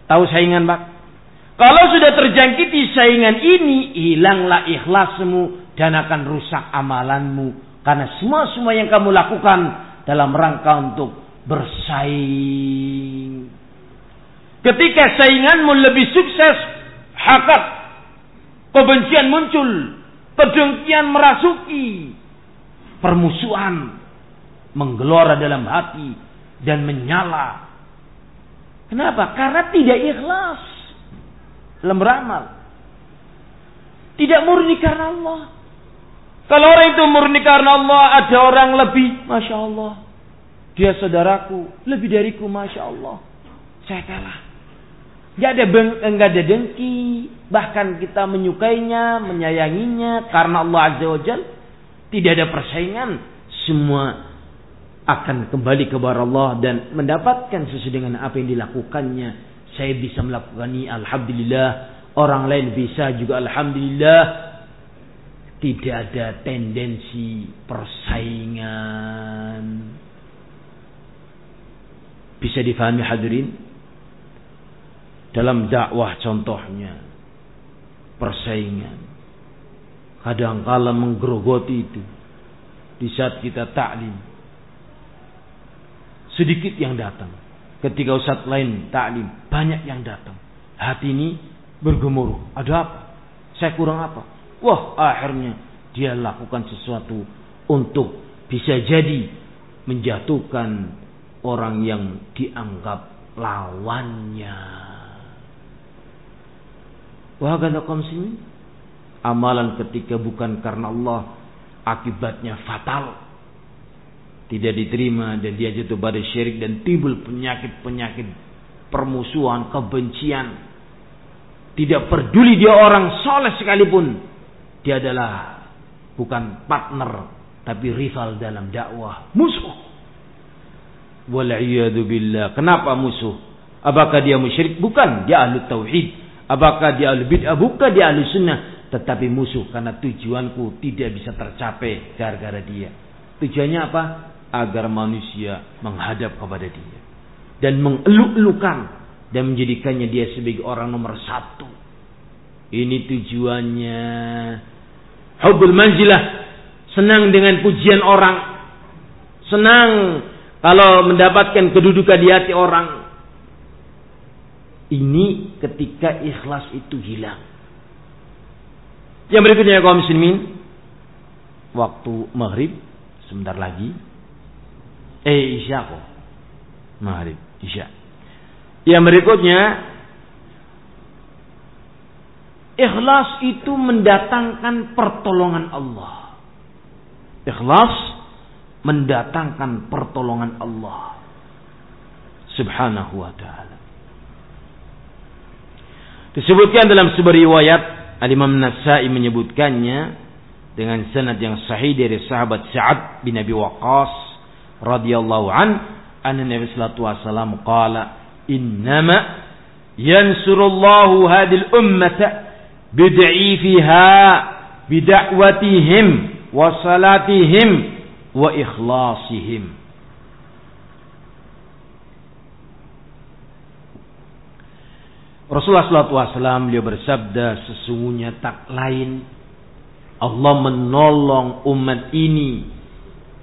Tahu saingan, Pak? Kalau sudah terjangkiti saingan ini, hilanglah ikhlasmu dan akan rusak amalanmu. Karena semua-semua yang kamu lakukan dalam rangka untuk bersaing Ketika sainganmu lebih sukses, hakat, kebencian muncul, kedengkian merasuki, permusuhan menggelora dalam hati dan menyala. Kenapa? Karena tidak ikhlas dalam beramal. Tidak murni karena Allah. Kalau orang itu murni karena Allah, ada orang lebih, masya Allah. Dia saudaraku, lebih dariku, masya Allah. Saya kalah. Gak ada beng, ada dengki, bahkan kita menyukainya, menyayanginya karena Allah Azza wa Jal. Tidak ada persaingan, semua akan kembali kepada Allah dan mendapatkan sesuai dengan apa yang dilakukannya. Saya bisa melakukan ini, alhamdulillah. Orang lain bisa juga, alhamdulillah. Tidak ada tendensi persaingan. Bisa difahami hadirin? Dalam dakwah contohnya. Persaingan. Kadangkala menggerogoti itu. Di saat kita taklim. Sedikit yang datang. Ketika ustaz lain taklim. Banyak yang datang. Hati ini bergemuruh. Ada apa? Saya kurang apa? Wah akhirnya dia lakukan sesuatu untuk bisa jadi menjatuhkan orang yang dianggap lawannya. Wahagana kaum. Amalan ketika bukan karena Allah akibatnya fatal. Tidak diterima dan dia jatuh pada syirik dan timbul penyakit-penyakit permusuhan, kebencian. Tidak peduli dia orang soleh sekalipun. Dia adalah bukan partner tapi rival dalam dakwah, musuh. Wal'iyadu billah. Kenapa musuh? Apakah dia musyrik? Bukan, dia ahli tauhid. Apakah dia ahli bid'ah? Bukan dia ahli sunnah. Tetapi musuh karena tujuanku tidak bisa tercapai gara-gara dia. Tujuannya apa? Agar manusia menghadap kepada dia. Dan mengeluk-elukan. Dan menjadikannya dia sebagai orang nomor satu. Ini tujuannya. Hubul manzilah. Senang dengan pujian orang. Senang kalau mendapatkan kedudukan di hati orang ini ketika ikhlas itu hilang. Yang berikutnya kaum muslimin, waktu maghrib sebentar lagi. Eh isya kok. Maghrib, isya. Yang berikutnya ikhlas itu mendatangkan pertolongan Allah. Ikhlas mendatangkan pertolongan Allah. Subhanahu wa ta'ala. Disebutkan dalam sebuah riwayat Al-Imam Nasai menyebutkannya dengan sanad yang sahih dari sahabat Sa'ad bin Abi Waqqas radhiyallahu an anna Nabi sallallahu alaihi wasallam qala innama yansurullahu hadhihi ummata bid'ifiha bid'awatihim wa salatihim wa ikhlasihim Rasulullah SAW beliau bersabda sesungguhnya tak lain Allah menolong umat ini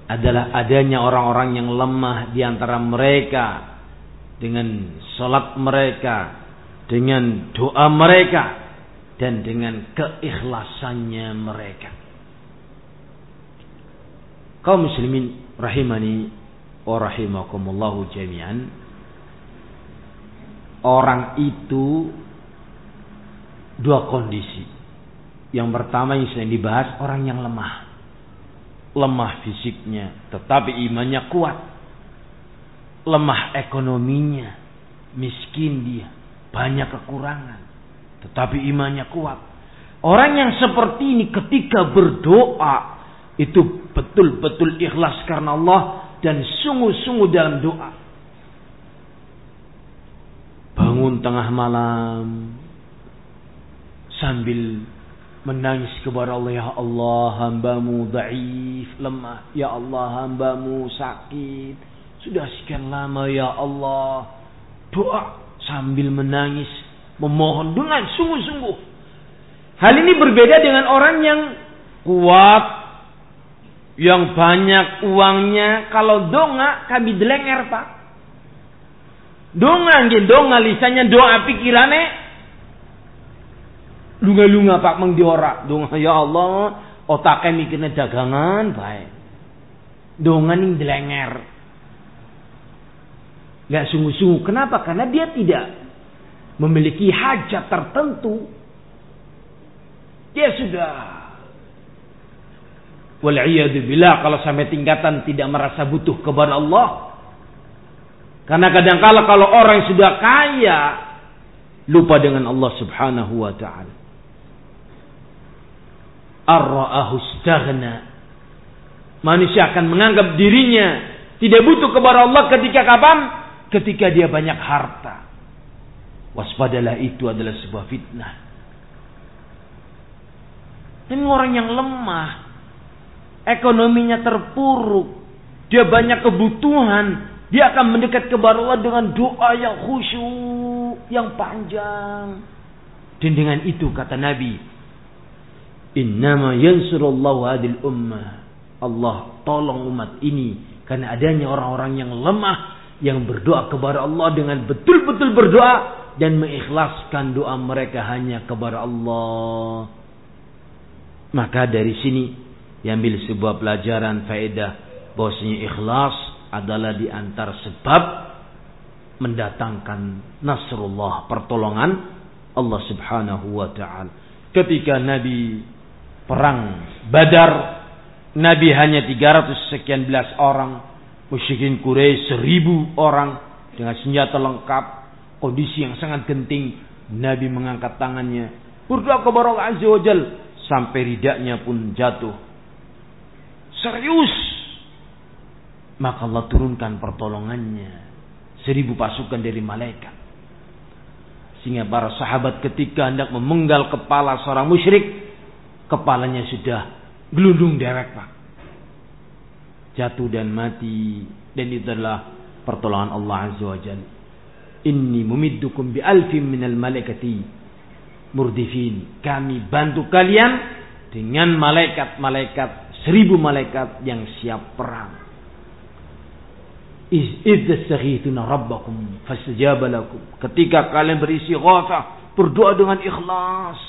adalah adanya orang-orang yang lemah di antara mereka dengan salat mereka, dengan doa mereka dan dengan keikhlasannya mereka. Kaum muslimin rahimani wa rahimakumullahu jami'an orang itu dua kondisi. Yang pertama yang sedang dibahas orang yang lemah. Lemah fisiknya, tetapi imannya kuat. Lemah ekonominya, miskin dia, banyak kekurangan, tetapi imannya kuat. Orang yang seperti ini ketika berdoa itu betul-betul ikhlas karena Allah dan sungguh-sungguh dalam doa bangun tengah malam. Sambil menangis kepada Allah ya Allah hambamu daif lemah. Ya Allah hambamu sakit. Sudah sekian lama ya Allah. Doa sambil menangis memohon dengan sungguh-sungguh. Hal ini berbeda dengan orang yang kuat yang banyak uangnya. Kalau donga kami delenger pak Donga nggih donga lisannya doa pikirane lunga-lunga Pak Mang diora. Donga ya Allah, otaknya mikirnya dagangan baik. Donga ning delenger. Gak sungguh-sungguh. Kenapa? Karena dia tidak memiliki hajat tertentu. Dia sudah Wal'iyadu kalau sampai tingkatan tidak merasa butuh kepada Allah, karena kadang-kala kalau orang sudah kaya lupa dengan Allah Subhanahu wa taala. Ar-ra'ahu Manusia akan menganggap dirinya tidak butuh kepada Allah ketika kapan? Ketika dia banyak harta. Waspadalah itu adalah sebuah fitnah. Ini orang yang lemah. Ekonominya terpuruk. Dia banyak kebutuhan. Dia akan mendekat kepada Allah dengan doa yang khusyuk, yang panjang. Dan dengan itu kata Nabi, Innama yansurullahu hadil ummah. Allah tolong umat ini karena adanya orang-orang yang lemah yang berdoa kepada Allah dengan betul-betul berdoa dan mengikhlaskan doa mereka hanya kepada Allah. Maka dari sini diambil sebuah pelajaran faedah bahwasanya ikhlas adalah di antara sebab mendatangkan nasrullah pertolongan Allah Subhanahu wa taala. Ketika Nabi perang Badar, Nabi hanya 300 sekian belas orang, musyrikin Quraisy seribu orang dengan senjata lengkap, kondisi yang sangat genting. Nabi mengangkat tangannya, berdoa kepada Allah Azza sampai ridaknya pun jatuh. Serius maka Allah turunkan pertolongannya. Seribu pasukan dari malaikat. Sehingga para sahabat ketika hendak memenggal kepala seorang musyrik kepalanya sudah gelundung dewek pak. Jatuh dan mati. Dan itu adalah pertolongan Allah azza wa jalla. Inni mumiddukum bi alfin minal malaikati murdifin. Kami bantu kalian dengan malaikat-malaikat seribu malaikat yang siap perang Idzastaghithuna rabbakum. Ketika kalian berisi ghafah, berdoa dengan ikhlas,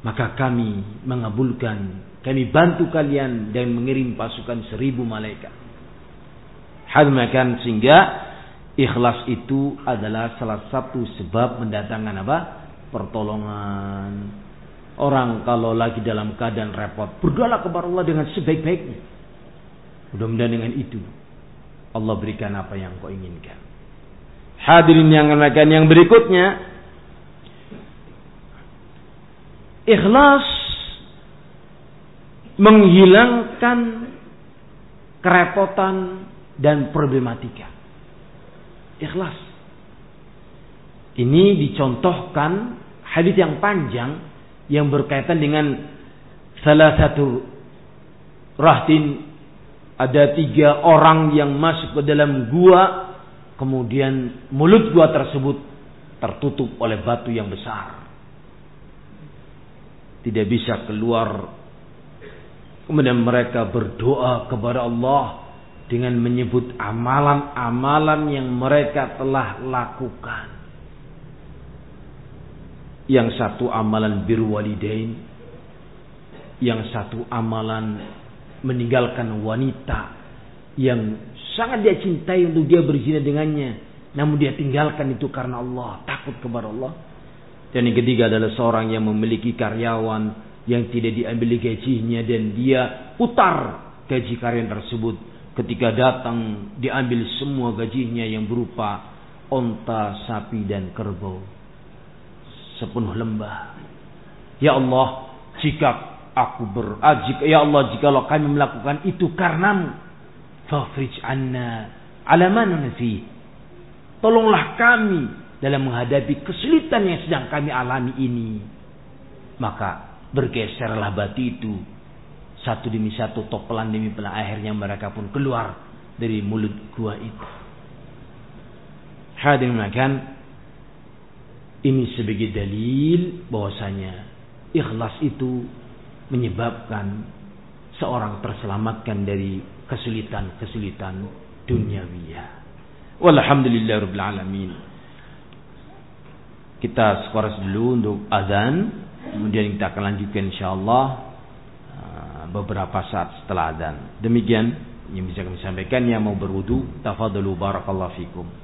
maka kami mengabulkan, kami bantu kalian dan mengirim pasukan seribu malaikat. Hadmakan sehingga ikhlas itu adalah salah satu sebab mendatangkan apa? Pertolongan. Orang kalau lagi dalam keadaan repot, berdoalah kepada Allah dengan sebaik-baiknya. Mudah-mudahan dengan itu Allah berikan apa yang kau inginkan. Hadirin yang akan yang berikutnya Ikhlas menghilangkan kerepotan dan problematika. Ikhlas. Ini dicontohkan hadis yang panjang yang berkaitan dengan salah satu rahtin ada tiga orang yang masuk ke dalam gua kemudian mulut gua tersebut tertutup oleh batu yang besar tidak bisa keluar. Kemudian mereka berdoa kepada Allah dengan menyebut amalan-amalan yang mereka telah lakukan. Yang satu amalan birwalidain, yang satu amalan meninggalkan wanita yang sangat dia cintai untuk dia berzina dengannya, namun dia tinggalkan itu karena Allah, takut kepada Allah. Dan yang ketiga adalah seorang yang memiliki karyawan yang tidak diambil gajinya dan dia putar gaji karyawan tersebut. Ketika datang diambil semua gajinya yang berupa onta, sapi dan kerbau. Sepenuh lembah. Ya Allah, jika aku ber jika, ya Allah jikalau kami melakukan itu karenamu fafrij anna ala Tolonglah kami dalam menghadapi kesulitan yang sedang kami alami ini. Maka bergeserlah batu itu. Satu demi satu, topelan demi pelan. Akhirnya mereka pun keluar dari mulut gua itu. Hadirin makan. Ini sebagai dalil bahwasanya ikhlas itu menyebabkan seorang terselamatkan dari kesulitan-kesulitan duniawiya. Walhamdulillah rabbil alamin. Kita skoras dulu untuk azan, kemudian kita akan lanjutkan insyaallah uh, beberapa saat setelah azan. Demikian yang bisa kami sampaikan yang mau berwudu, tafadhalu barakallahu fikum.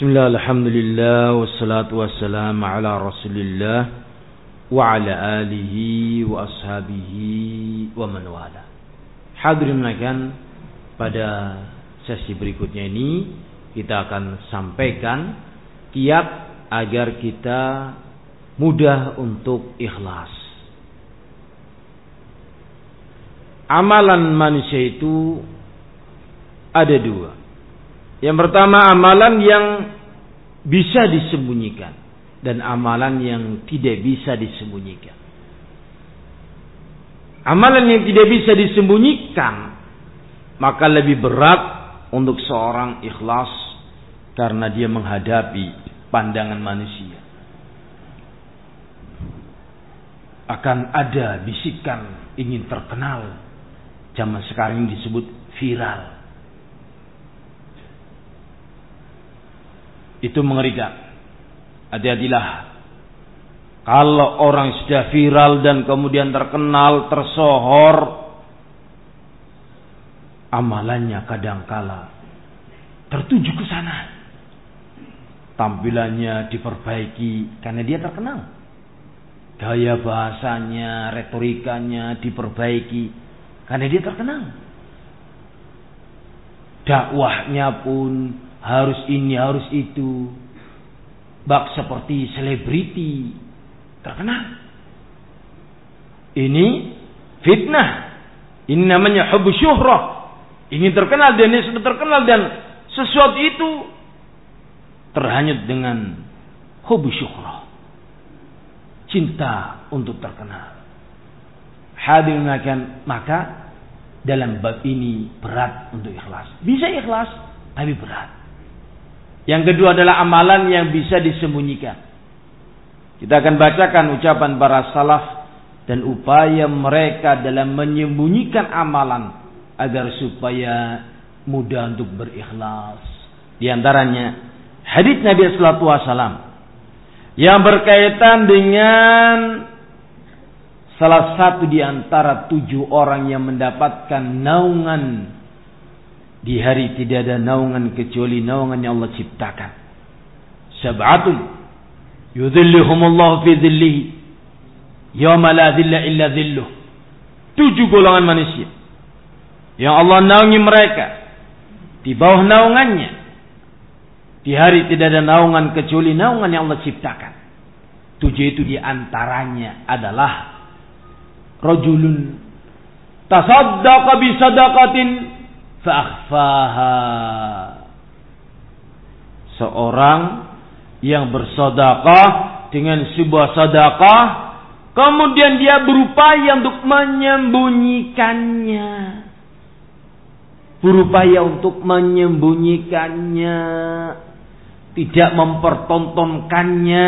Bismillah, alhamdulillah, wassalatu wassalamu ala rasulillah wa ala alihi wa ashabihi wa man wala. Hadirin menaikkan pada sesi berikutnya ini kita akan sampaikan kiat agar kita mudah untuk ikhlas. Amalan manusia itu ada dua. Yang pertama amalan yang bisa disembunyikan dan amalan yang tidak bisa disembunyikan. Amalan yang tidak bisa disembunyikan maka lebih berat untuk seorang ikhlas karena dia menghadapi pandangan manusia. Akan ada bisikan ingin terkenal. Zaman sekarang disebut viral. Itu mengerikan. Hati-hatilah kalau orang sudah viral dan kemudian terkenal, tersohor, amalannya kadangkala tertuju ke sana. Tampilannya diperbaiki karena dia terkenal. Gaya bahasanya, retorikanya diperbaiki karena dia terkenal. Dakwahnya pun harus ini, harus itu. Bak seperti selebriti, terkenal. Ini fitnah. Ini namanya hubu syuhrah. Ingin terkenal dan ini sudah terkenal dan sesuatu itu terhanyut dengan hubu syuhrah. Cinta untuk terkenal. Hadirin akan maka dalam bab ini berat untuk ikhlas. Bisa ikhlas tapi berat. Yang kedua adalah amalan yang bisa disembunyikan. Kita akan bacakan ucapan para salaf dan upaya mereka dalam menyembunyikan amalan agar supaya mudah untuk berikhlas. Di antaranya hadis Nabi sallallahu alaihi wasallam yang berkaitan dengan salah satu di antara tujuh orang yang mendapatkan naungan di hari tidak ada naungan kecuali naungan yang Allah ciptakan. Sab'atun Yudhilluhumullahu fi dhillihi. Yawma la dhilla illa dhilluh. Tujuh golongan manusia. Yang Allah naungi mereka. Di bawah naungannya. Di hari tidak ada naungan kecuali naungan yang Allah ciptakan. Tujuh itu di antaranya adalah rojulun tasaddaqa bi sadaqatin fa'akhfaha. Seorang yang bersedekah dengan sebuah sedekah kemudian dia berupaya untuk menyembunyikannya. Berupaya untuk menyembunyikannya. Tidak mempertontonkannya.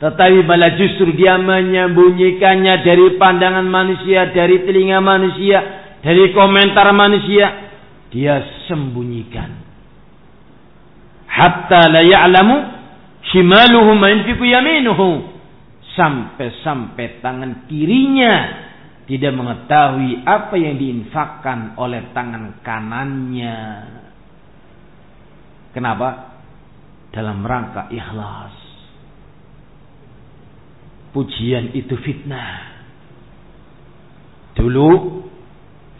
Tetapi malah justru dia menyembunyikannya dari pandangan manusia dari telinga manusia dari komentar manusia dia sembunyikan hatta la ya'lamu shimaluhu ma yaminuhu sampai-sampai tangan kirinya tidak mengetahui apa yang diinfakkan oleh tangan kanannya. Kenapa? Dalam rangka ikhlas. Pujian itu fitnah. Dulu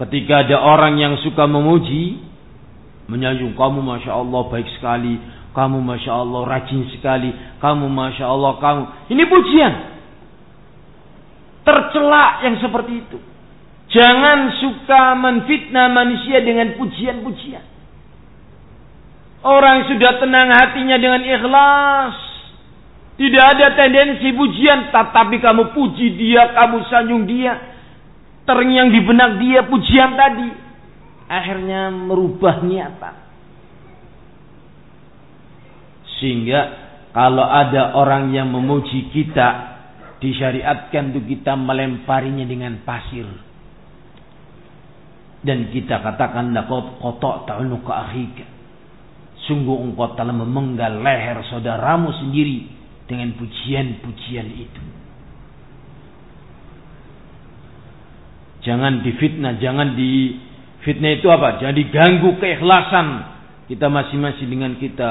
ketika ada orang yang suka memuji, menyanjung kamu masya Allah baik sekali, kamu masya Allah rajin sekali, kamu masya Allah kamu. Ini pujian. Tercelak yang seperti itu. Jangan suka menfitnah manusia dengan pujian-pujian. Orang sudah tenang hatinya dengan ikhlas. Tidak ada tendensi pujian. Tetapi kamu puji dia, kamu sanjung dia. Terngiang di benak dia pujian tadi. Akhirnya merubah niatan. Sehingga kalau ada orang yang memuji kita disyariatkan untuk kita melemparinya dengan pasir. Dan kita katakan laqad kotok ta'unuka akhika. Sungguh engkau telah memenggal leher saudaramu sendiri dengan pujian-pujian itu. Jangan difitnah, jangan di fitnah itu apa? Jangan diganggu keikhlasan kita masing-masing dengan kita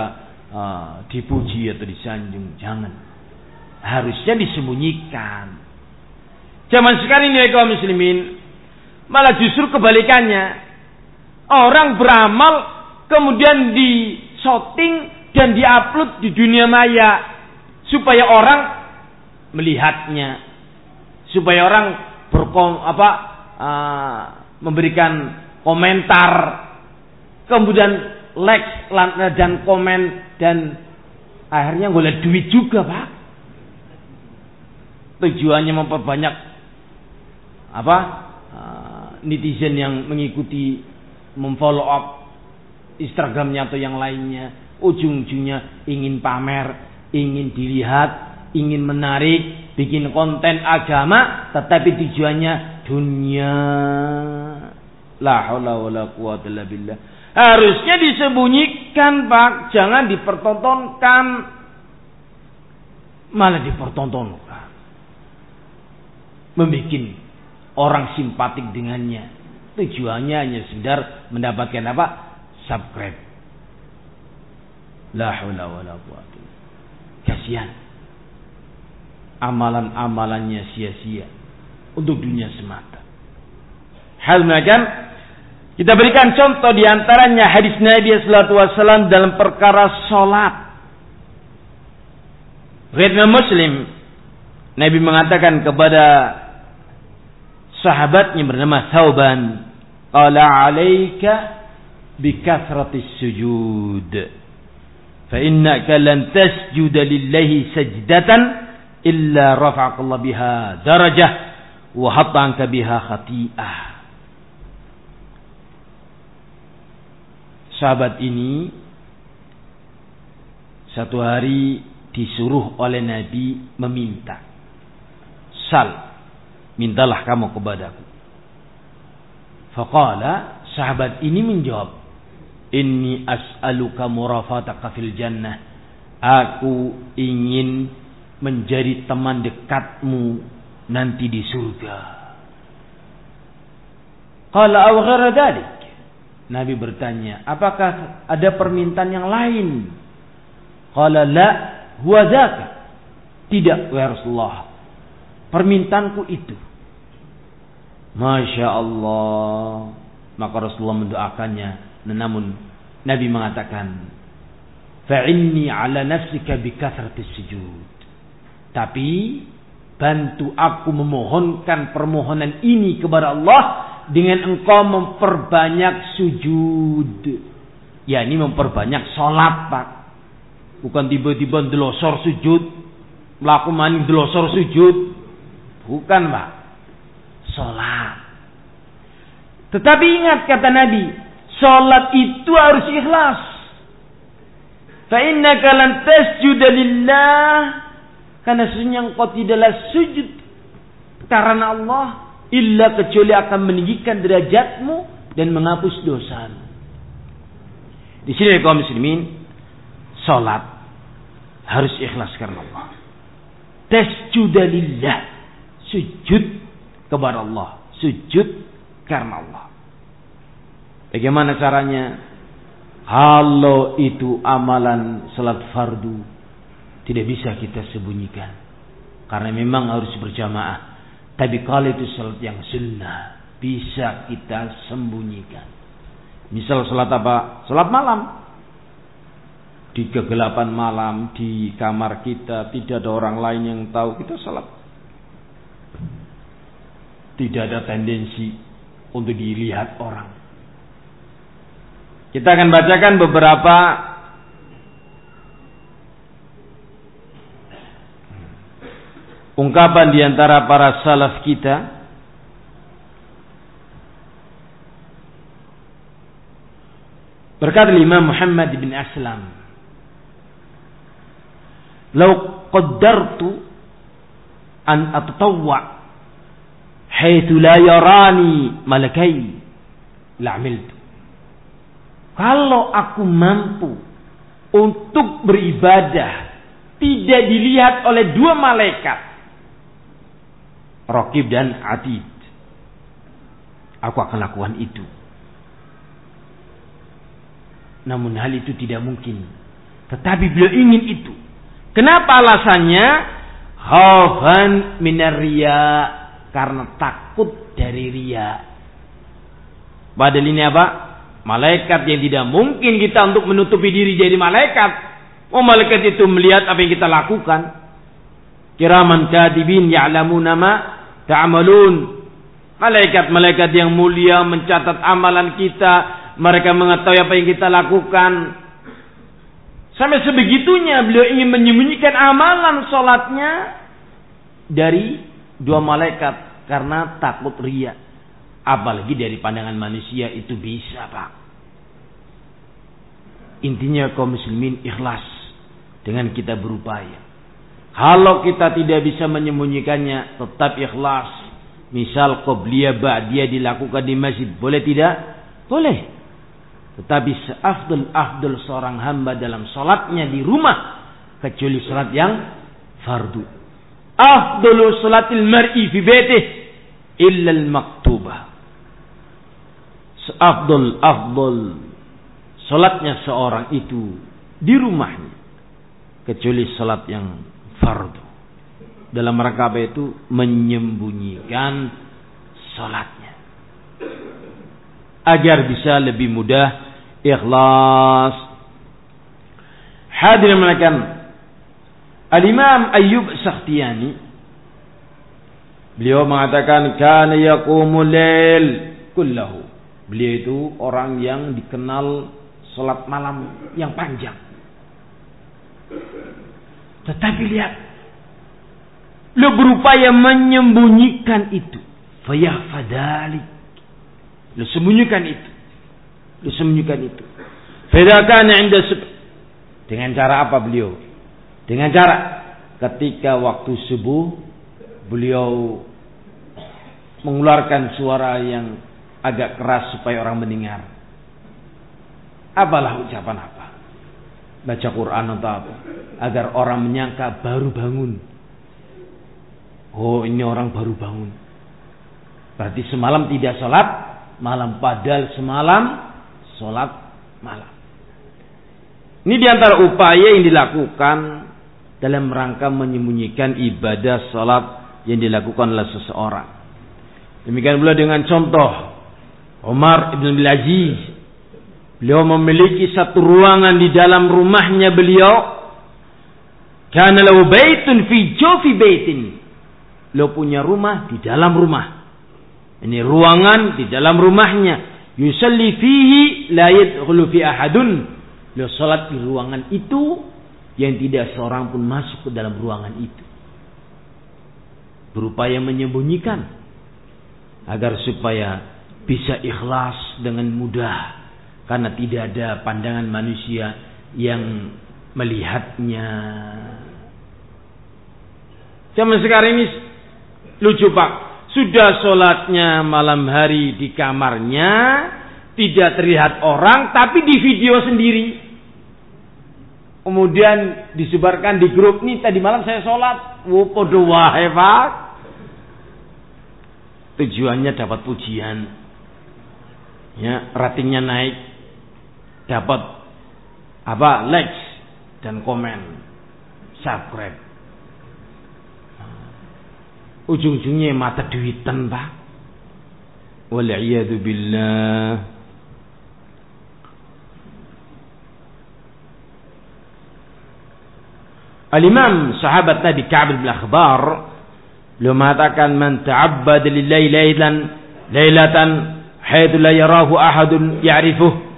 uh, dipuji atau disanjung. Jangan harusnya disembunyikan. Zaman sekarang ini kaum muslimin malah justru kebalikannya. Orang beramal kemudian di shooting dan diupload di dunia maya supaya orang melihatnya, supaya orang berkom apa uh, memberikan komentar, kemudian like dan komen dan akhirnya boleh duit juga pak. Tujuannya memperbanyak apa uh, netizen yang mengikuti memfollow up Instagramnya atau yang lainnya ujung-ujungnya ingin pamer ingin dilihat ingin menarik bikin konten agama tetapi tujuannya dunia la haula wala quwata illa harusnya disembunyikan Pak jangan dipertontonkan malah dipertontonkan membuat orang simpatik dengannya. Tujuannya hanya sekedar mendapatkan apa? Subscribe. La haula wala quwata. Kasihan. Amalan-amalannya sia-sia untuk dunia semata. Hal macam kita berikan contoh di antaranya hadis Nabi wasallam dalam perkara salat. Riwayat Muslim Nabi mengatakan kepada sahabatnya bernama Thauban qala alaika bikathratis sujud fa innaka lan tasjuda lillahi sajdatan illa rafa'akallah biha darajah wa khati'ah sahabat ini satu hari disuruh oleh Nabi meminta sal mintalah kamu kepadaku. Faqala sahabat ini menjawab, Inni as'aluka murafataka fil jannah. Aku ingin menjadi teman dekatmu nanti di surga. Qala aw dalik. Nabi bertanya, apakah ada permintaan yang lain? Qala la huwa Tidak, ya. Permintaanku itu. Masya Allah. Maka Rasulullah mendoakannya. Namun Nabi mengatakan, Fa'inni ala nafsika bikathrati sujud. Tapi bantu aku memohonkan permohonan ini kepada Allah dengan engkau memperbanyak sujud. Ya ini memperbanyak sholat pak. Bukan tiba-tiba delosor sujud. Melakukan maning delosor sujud. Bukan pak. Sholat. Tetapi ingat kata Nabi. Sholat itu harus ikhlas. Fa'innaka lan tasjuda lillah. Karena sesungguhnya engkau tidaklah sujud karena Allah illa kecuali akan meninggikan derajatmu dan menghapus dosamu. Di sini kaum muslimin salat harus ikhlas karena Allah. Tasjuda lillah. Sujud kepada Allah. Sujud karena Allah. Bagaimana caranya? Kalau itu amalan salat fardu tidak bisa kita sembunyikan. Karena memang harus berjamaah. Tapi kalau itu salat yang sunnah bisa kita sembunyikan. Misal salat apa? Salat malam. Di kegelapan malam di kamar kita tidak ada orang lain yang tahu kita salat. Tidak ada tendensi untuk dilihat orang. Kita akan bacakan beberapa ungkapan di antara para salaf kita Berkata Imam Muhammad bin Aslam, "Lau qaddartu an atatawwa haitsu la yarani malakai la'amiltu." Kalau aku mampu untuk beribadah tidak dilihat oleh dua malaikat. Rokib dan Atid. Aku akan lakukan itu. Namun hal itu tidak mungkin. Tetapi beliau ingin itu. Kenapa alasannya? Hafan minaria. Karena takut dari ria. Padahal ini apa? Malaikat yang tidak mungkin kita untuk menutupi diri jadi malaikat. Oh malaikat itu melihat apa yang kita lakukan. Kiraman kadibin ya'lamuna ma ta'amalun. Malaikat-malaikat yang mulia mencatat amalan kita. Mereka mengetahui apa yang kita lakukan. Sampai sebegitunya beliau ingin menyembunyikan amalan sholatnya dari dua malaikat. Karena takut riak. Apalagi dari pandangan manusia itu bisa pak. Intinya kaum muslimin ikhlas dengan kita berupaya. Kalau kita tidak bisa menyembunyikannya, tetap ikhlas. Misal qobliyah ba'diyah dilakukan di masjid, boleh tidak? Boleh. Tetapi seafdal-afdal seorang hamba dalam sholatnya di rumah. Kecuali sholat yang fardu. Afdalu sholatil mar'i fi betih. Illa al-maktubah. Seafdal-afdal Salatnya seorang itu di rumahnya. Kecuali salat yang fardu. Dalam rangka apa itu? Menyembunyikan salatnya. Agar bisa lebih mudah ikhlas. Hadirin melakukan Al-Imam Ayyub Sakhtiyani beliau mengatakan kana yaqumul lail kullahu. Beliau itu orang yang dikenal Sholat malam yang panjang. Tetapi lihat. Lo berupaya menyembunyikan itu. Fayah fadalik. Lo sembunyikan itu. Lo sembunyikan itu. Fedakana inda Dengan cara apa beliau? Dengan cara ketika waktu subuh beliau mengeluarkan suara yang agak keras supaya orang mendengar. Apalah ucapan apa? Baca Quran atau apa? Agar orang menyangka baru bangun. Oh ini orang baru bangun. Berarti semalam tidak sholat malam. Padahal semalam sholat malam. Ini di antara upaya yang dilakukan dalam rangka menyembunyikan ibadah sholat yang dilakukan oleh seseorang. Demikian pula dengan contoh Umar ibn Aziz Beliau memiliki satu ruangan di dalam rumahnya beliau. Karena lahu baitun fi jofi baitin. Beliau punya rumah di dalam rumah. Ini ruangan di dalam rumahnya. Yusalli fihi la yadkhulu fi ahadun. Beliau salat di ruangan itu yang tidak seorang pun masuk ke dalam ruangan itu. Berupaya menyembunyikan agar supaya bisa ikhlas dengan mudah karena tidak ada pandangan manusia yang melihatnya. Zaman sekarang ini lucu pak, sudah sholatnya malam hari di kamarnya, tidak terlihat orang, tapi di video sendiri. Kemudian disebarkan di grup nih tadi malam saya sholat, wo podo pak. Tujuannya dapat pujian, ya ratingnya naik, dapat apa? Likes dan komen. Subscribe. Ujung-ujungnya mata duitan pak. Waliyadu billah. Al-Imam sahabat Nabi Ka'ab bin Akhbar beliau mengatakan man ta'abbad lillahi lailan lailatan haitsu la yarahu ahadun ya'rifuh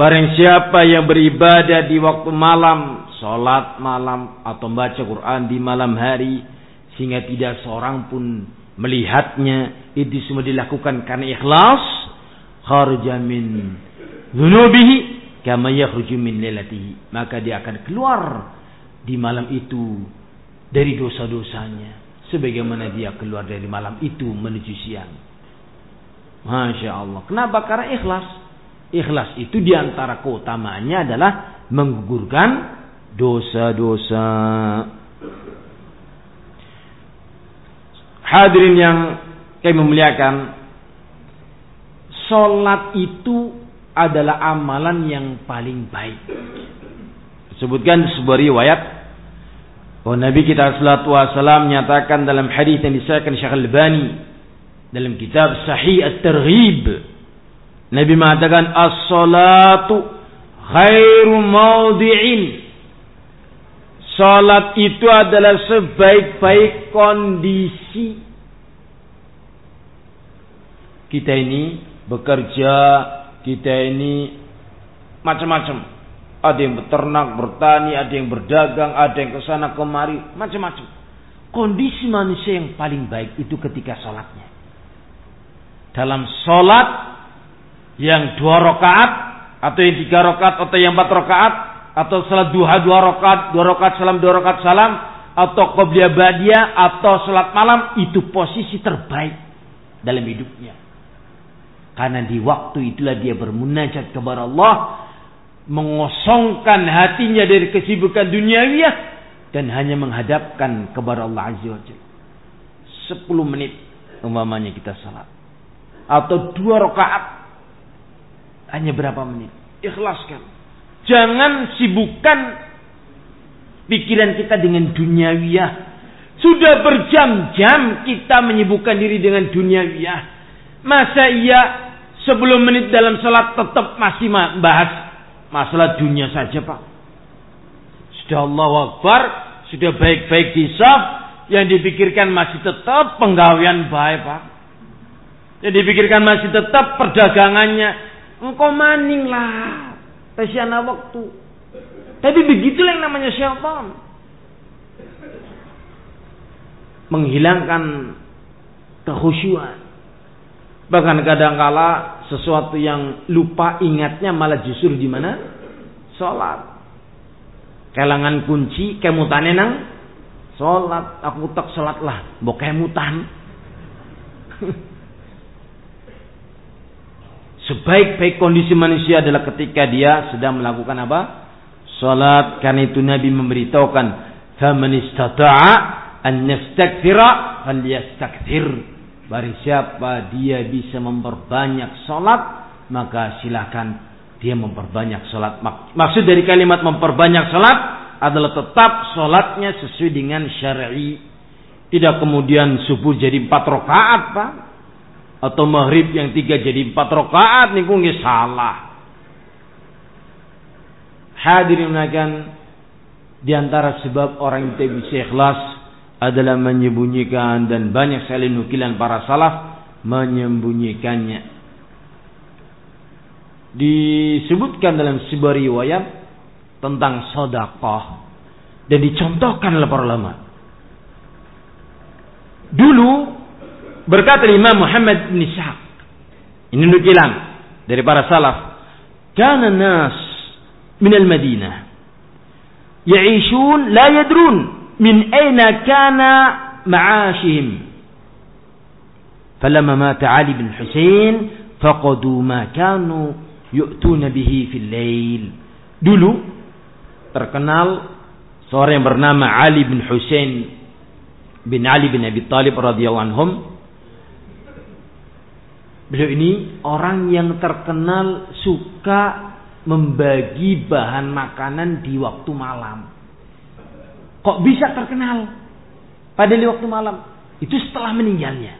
Barang siapa yang beribadah di waktu malam, sholat malam atau baca Quran di malam hari, sehingga tidak seorang pun melihatnya, itu semua dilakukan karena ikhlas, kharja min dhunubihi kama yakhruju min lailatihi. Maka dia akan keluar di malam itu dari dosa-dosanya. Sebagaimana dia keluar dari malam itu menuju siang. Masya Allah. Kenapa? Karena ikhlas. Ikhlas itu di antara keutamaannya adalah menggugurkan dosa-dosa. Hadirin yang kami memuliakan, Sholat itu adalah amalan yang paling baik. Sebutkan sebuah riwayat bahwa Nabi kita sallallahu wasallam menyatakan dalam hadis yang disahkan Syekh Al-Albani dalam kitab Sahih At-Targhib Nabi mengatakan as-salatu khairu maudi'in. Salat itu adalah sebaik-baik kondisi. Kita ini bekerja, kita ini macam-macam. Ada yang beternak, bertani, ada yang berdagang, ada yang ke sana kemari, macam-macam. Kondisi manusia yang paling baik itu ketika sholatnya. Dalam sholat yang dua rakaat atau yang tiga rakaat atau yang empat rakaat atau salat duha dua rakaat dua rakaat salam dua rakaat salam atau qobliyah badia atau salat malam itu posisi terbaik dalam hidupnya karena di waktu itulah dia bermunajat kepada Allah mengosongkan hatinya dari kesibukan duniawiya dan hanya menghadapkan kepada Allah Azza wa Jalla. 10 menit umpamanya kita salat atau dua rakaat hanya berapa menit. Ikhlaskan. Jangan sibukkan pikiran kita dengan duniawiyah. Sudah berjam-jam kita menyibukkan diri dengan duniawiyah. Masa iya sebelum menit dalam salat tetap masih bahas masalah dunia saja pak. Sudah Allah Akbar, sudah baik-baik di saf, yang dipikirkan masih tetap penggawean baik pak. Yang dipikirkan masih tetap perdagangannya, Engkau maning lah. Tasyana waktu. Tapi begitulah yang namanya syaitan. Menghilangkan kekhusyuan. Bahkan kadangkala sesuatu yang lupa ingatnya malah justru di mana? Salat. Kelangan kunci kemutane nang salat. Aku tak salat lah, mbok kemutan. Sebaik-baik kondisi manusia adalah ketika dia sedang melakukan apa? Salat. Karena itu Nabi memberitahukan, "Faman istata'a an yastakthira falyastakthir." Bari siapa dia bisa memperbanyak salat, maka silakan dia memperbanyak salat. Maksud dari kalimat memperbanyak salat adalah tetap salatnya sesuai dengan syar'i. Tidak kemudian subuh jadi empat rakaat, Pak atau maghrib yang tiga jadi empat rakaat niku nggih salah. hadirin akan di antara sebab orang yang bisa ikhlas adalah menyembunyikan dan banyak sekali nukilan para salaf menyembunyikannya. Disebutkan dalam sebuah riwayat tentang sodakoh dan dicontohkan oleh para ulama. Dulu berkata Imam Muhammad bin Ishaq. Ini nukilan dari para salaf. Kana nas min al-Madinah ya'ishun la yadrun min aina kana ma'ashihim. فلما مات علي بن حسين فقدوا ما كانوا يؤتون به في الليل. Dulu terkenal seorang yang bernama Ali bin Hussein bin Ali bin Abi Talib radhiyallahu anhum Beliau ini orang yang terkenal suka membagi bahan makanan di waktu malam. Kok bisa terkenal pada di waktu malam? Itu setelah meninggalnya.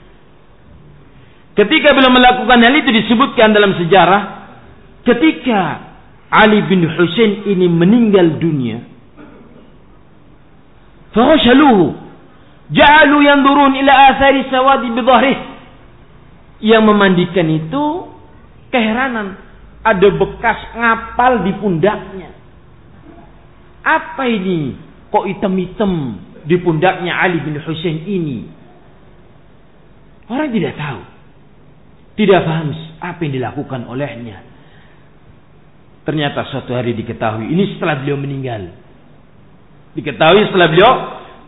Ketika beliau melakukan hal itu disebutkan dalam sejarah, ketika Ali bin Hussein ini meninggal dunia, Fahashaluhu. Ja'alu yandurun ila athari sawadi bidhahrih. Yang memandikan itu keheranan. Ada bekas ngapal di pundaknya. Apa ini? Kok hitam-hitam di pundaknya Ali bin Hussein ini? Orang tidak tahu. Tidak paham apa yang dilakukan olehnya. Ternyata suatu hari diketahui. Ini setelah beliau meninggal. Diketahui setelah beliau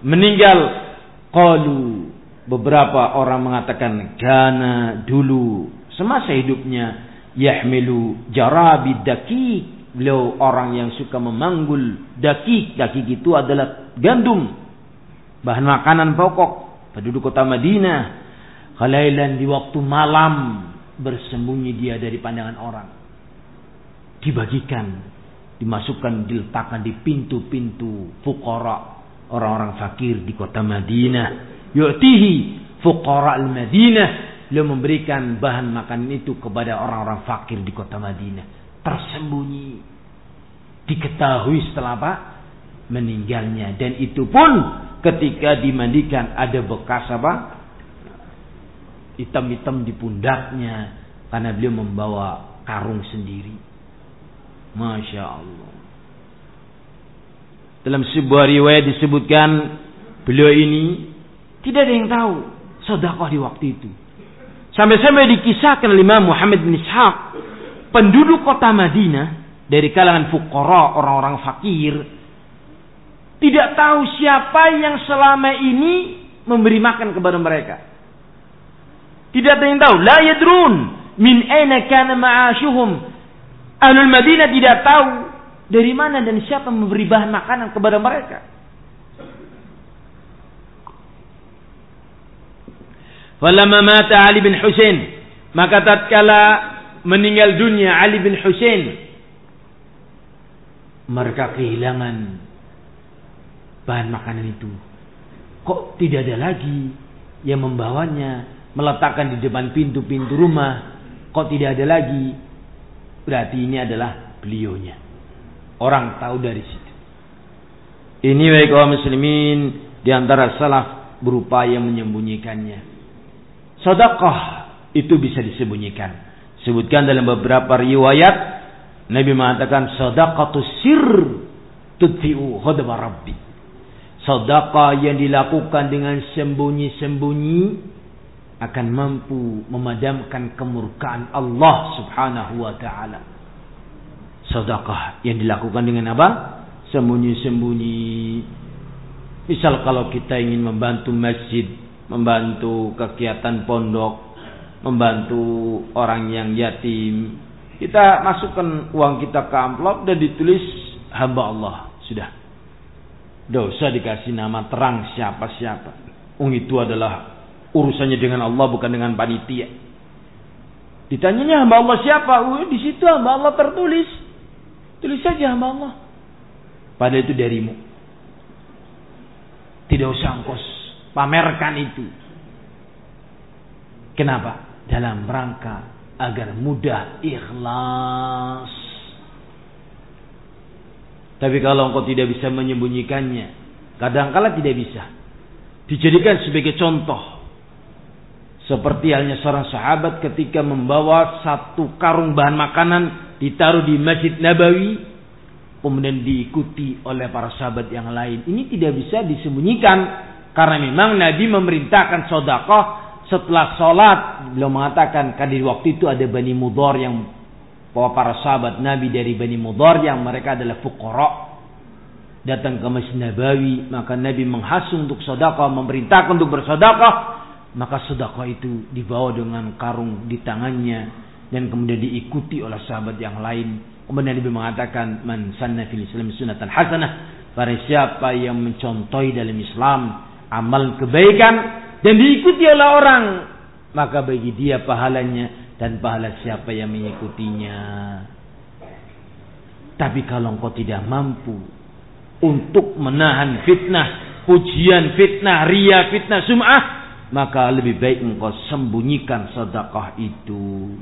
meninggal. Qalu beberapa orang mengatakan karena dulu semasa hidupnya yahmilu jarabi daki beliau orang yang suka memanggul daki daki itu adalah gandum bahan makanan pokok. Penduduk kota Madinah khalailan di waktu malam bersembunyi dia dari pandangan orang. Dibagikan dimasukkan diletakkan di pintu-pintu fukara orang-orang fakir di kota Madinah yu'tihi fukara al-Madinah. Beliau memberikan bahan makanan itu kepada orang-orang fakir di kota Madinah. Tersembunyi. Diketahui setelah apa? Meninggalnya. Dan itu pun ketika dimandikan ada bekas apa? Hitam-hitam di pundaknya. Karena beliau membawa karung sendiri. Masya Allah. Dalam sebuah riwayat disebutkan beliau ini tidak ada yang tahu sedekah di waktu itu. Sampai-sampai dikisahkan oleh Imam Muhammad bin Ishaq, penduduk kota Madinah dari kalangan fukara, orang-orang fakir, tidak tahu siapa yang selama ini memberi makan kepada mereka. Tidak ada yang tahu. La yadrun min aina kana ma'ashuhum Ahlul Madinah tidak tahu dari mana dan siapa memberi bahan makanan kepada mereka. Falamma mata Ali bin Husain, maka tatkala meninggal dunia Ali bin Husain, mereka kehilangan bahan makanan itu. Kok tidak ada lagi yang membawanya, meletakkan di depan pintu-pintu rumah? Kok tidak ada lagi Berarti ini adalah beliaunya. Orang tahu dari situ. Ini baik kaum muslimin di antara salaf berupaya menyembunyikannya. Sedekah itu bisa disembunyikan. Sebutkan dalam beberapa riwayat Nabi mengatakan sedekah sir tudfi'u ghadab rabbi. Sedekah yang dilakukan dengan sembunyi-sembunyi akan mampu memadamkan kemurkaan Allah Subhanahu wa taala. Sedekah yang dilakukan dengan apa? Sembunyi-sembunyi. Misal kalau kita ingin membantu masjid, membantu kegiatan pondok, membantu orang yang yatim, kita masukkan uang kita ke amplop dan ditulis hamba Allah. Sudah. Dosa dikasih nama terang siapa-siapa. Ung itu adalah urusannya dengan Allah bukan dengan panitia. Ditanyanya hamba Allah siapa? Oh, di situ hamba Allah tertulis. Tulis saja hamba Allah. Padahal itu darimu. Tidak usah angkos. Pamerkan itu. Kenapa? Dalam rangka agar mudah ikhlas. Tapi kalau engkau tidak bisa menyembunyikannya, kadangkala tidak bisa. Dijadikan sebagai contoh. Seperti halnya seorang sahabat ketika membawa satu karung bahan makanan ditaruh di Masjid Nabawi kemudian diikuti oleh para sahabat yang lain. Ini tidak bisa disembunyikan karena memang Nabi memerintahkan sodakoh setelah sholat. Beliau mengatakan kan di waktu itu ada Bani Mudor yang bahwa para sahabat Nabi dari Bani Mudor yang mereka adalah fukara datang ke Masjid Nabawi maka Nabi menghasung untuk sodakoh memerintahkan untuk bersodakoh maka sodakoh itu dibawa dengan karung di tangannya dan kemudian diikuti oleh sahabat yang lain Kemudian Nabi mengatakan man sanna fil Islam sunatan hasanah. Para siapa yang mencontohi dalam Islam amal kebaikan dan diikuti oleh orang, maka bagi dia pahalanya dan pahala siapa yang mengikutinya. Tapi kalau engkau tidak mampu untuk menahan fitnah, pujian fitnah, ria fitnah, sum'ah, maka lebih baik engkau sembunyikan sedekah itu.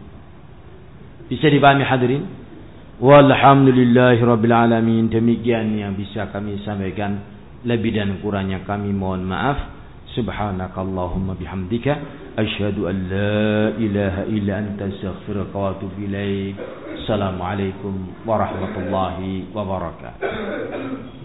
Bisa dipahami hadirin? Walhamdulillahi Alamin Demikian yang bisa kami sampaikan Lebih dan kurangnya kami mohon maaf Subhanakallahumma bihamdika Ashadu an la ilaha illa anta astaghfirullah wa atubu ilaik Assalamualaikum warahmatullahi wabarakatuh